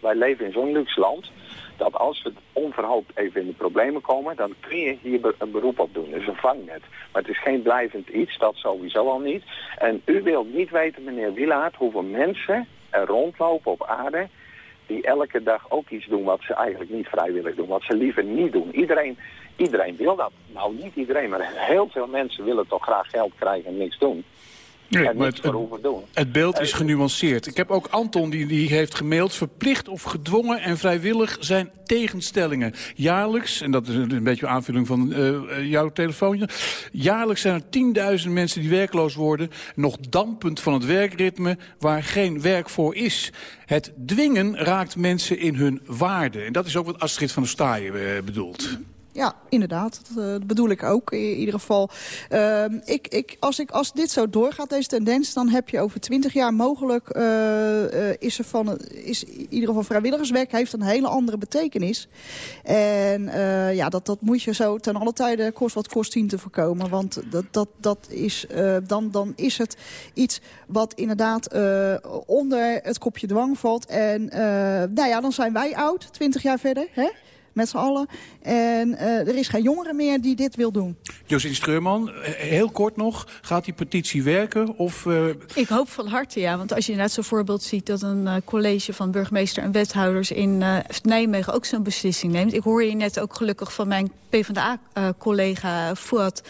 wij leven in zo'n luxe land dat als we onverhoopt even in de problemen komen, dan kun je hier een beroep op doen. Dat is een vangnet. Maar het is geen blijvend iets, dat sowieso al niet. En u wilt niet weten, meneer Wielaert, hoeveel mensen er rondlopen op aarde die elke dag ook iets doen wat ze eigenlijk niet vrijwillig doen. Wat ze liever niet doen. Iedereen, iedereen wil dat. Nou, niet iedereen, maar heel veel mensen willen toch graag geld krijgen en niks doen. Nee, het, het, beeld is genuanceerd. Ik heb ook Anton die, die heeft gemaild... verplicht of gedwongen en vrijwillig zijn tegenstellingen. Jaarlijks, en dat is een beetje een aanvulling van uh, jouw telefoontje... jaarlijks zijn er 10.000 mensen die werkloos worden... nog dampend van het werkritme waar geen werk voor is. Het dwingen raakt mensen in hun waarde. En dat is ook wat Astrid van der Staaien uh, bedoelt. Ja, inderdaad. Dat uh, bedoel ik ook in ieder geval. Uh, ik, ik, als, ik, als dit zo doorgaat, deze tendens... dan heb je over twintig jaar mogelijk... Uh, is er van, is in ieder geval vrijwilligerswerk... heeft een hele andere betekenis. En ja, dat, dat moet je zo ten alle tijde kost wat kost zien te voorkomen. Want dat, dat, dat is, dan, dan is het iets wat inderdaad onder het kopje dwang valt. En nou ja, dan zijn wij oud, twintig jaar verder, hè? Met z'n allen. En uh, er is geen jongere meer die dit wil doen. Josien Streurman, heel kort nog. Gaat die petitie werken? Of, uh... Ik hoop van harte, ja. Want als je net zo'n voorbeeld ziet... dat een uh, college van burgemeester en wethouders in Nijmegen ook zo'n beslissing neemt. Ik hoor je net ook gelukkig van mijn PvdA-collega Fuad...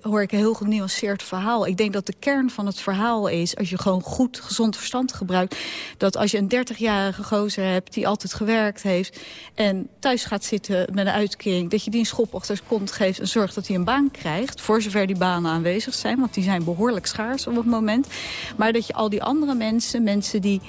hoor ik een heel genuanceerd verhaal. Ik denk dat de kern van het verhaal is... als je gewoon goed, gezond verstand gebruikt... dat als je een 30-jarige gozer hebt die altijd gewerkt heeft... en thuis gaat zitten met een uitkering... dat je die een schop kont geeft en zorgt dat hij een baan krijgt... voor zover die banen aanwezig zijn, want die zijn behoorlijk schaars op het moment. Maar dat je al die andere mensen, mensen die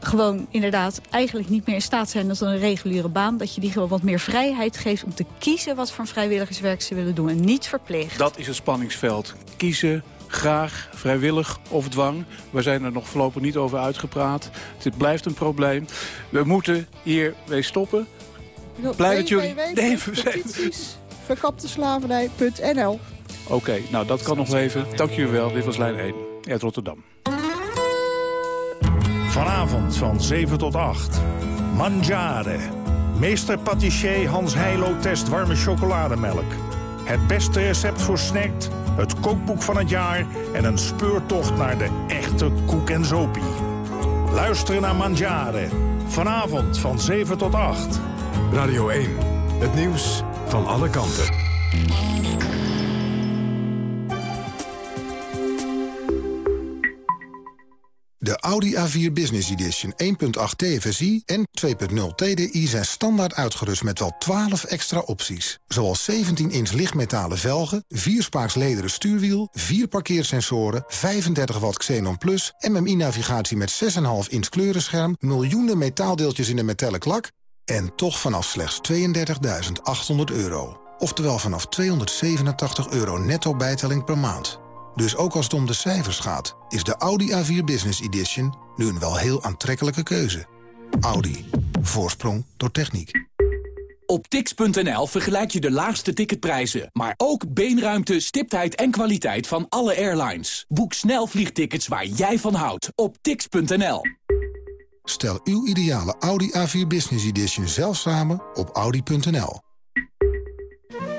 gewoon inderdaad eigenlijk niet meer in staat zijn... tot een reguliere baan, dat je die gewoon wat meer vrijheid geeft... om te kiezen wat voor vrijwilligerswerk ze willen doen en niet verplicht. Dat is het spanningsveld. Kiezen, graag, vrijwillig of dwang. We zijn er nog voorlopig niet over uitgepraat. Het blijft een probleem. We moeten hier mee stoppen. Blij dat jullie... Nee, verkapteslavernij.nl Oké, okay, nou dat kan nog even. Dank jullie wel. Dit was lijn 1 uit Rotterdam. Vanavond van 7 tot 8. Mangiare. Meester patissier Hans Heilo test warme chocolademelk. Het beste recept voor snackt, het kookboek van het jaar... en een speurtocht naar de echte koek en zopie. Luisteren naar Mangiare. Vanavond van 7 tot 8. Radio 1. Het nieuws van alle kanten. De Audi A4 Business Edition 1.8 TFSI en 2.0 TDI zijn standaard uitgerust met wel 12 extra opties. Zoals 17-inch lichtmetalen velgen, 4-spaaks lederen stuurwiel, 4 parkeersensoren, 35 watt Xenon Plus, MMI-navigatie met 6,5 inch kleurenscherm, miljoenen metaaldeeltjes in een metallic lak en toch vanaf slechts 32.800 euro. Oftewel vanaf 287 euro netto bijtelling per maand. Dus ook als het om de cijfers gaat, is de Audi A4 Business Edition nu een wel heel aantrekkelijke keuze. Audi. Voorsprong door techniek. Op tix.nl vergelijk je de laagste ticketprijzen, maar ook beenruimte, stiptheid en kwaliteit van alle airlines. Boek snel vliegtickets waar jij van houdt op tix.nl. Stel uw ideale Audi A4 Business Edition zelf samen op audi.nl.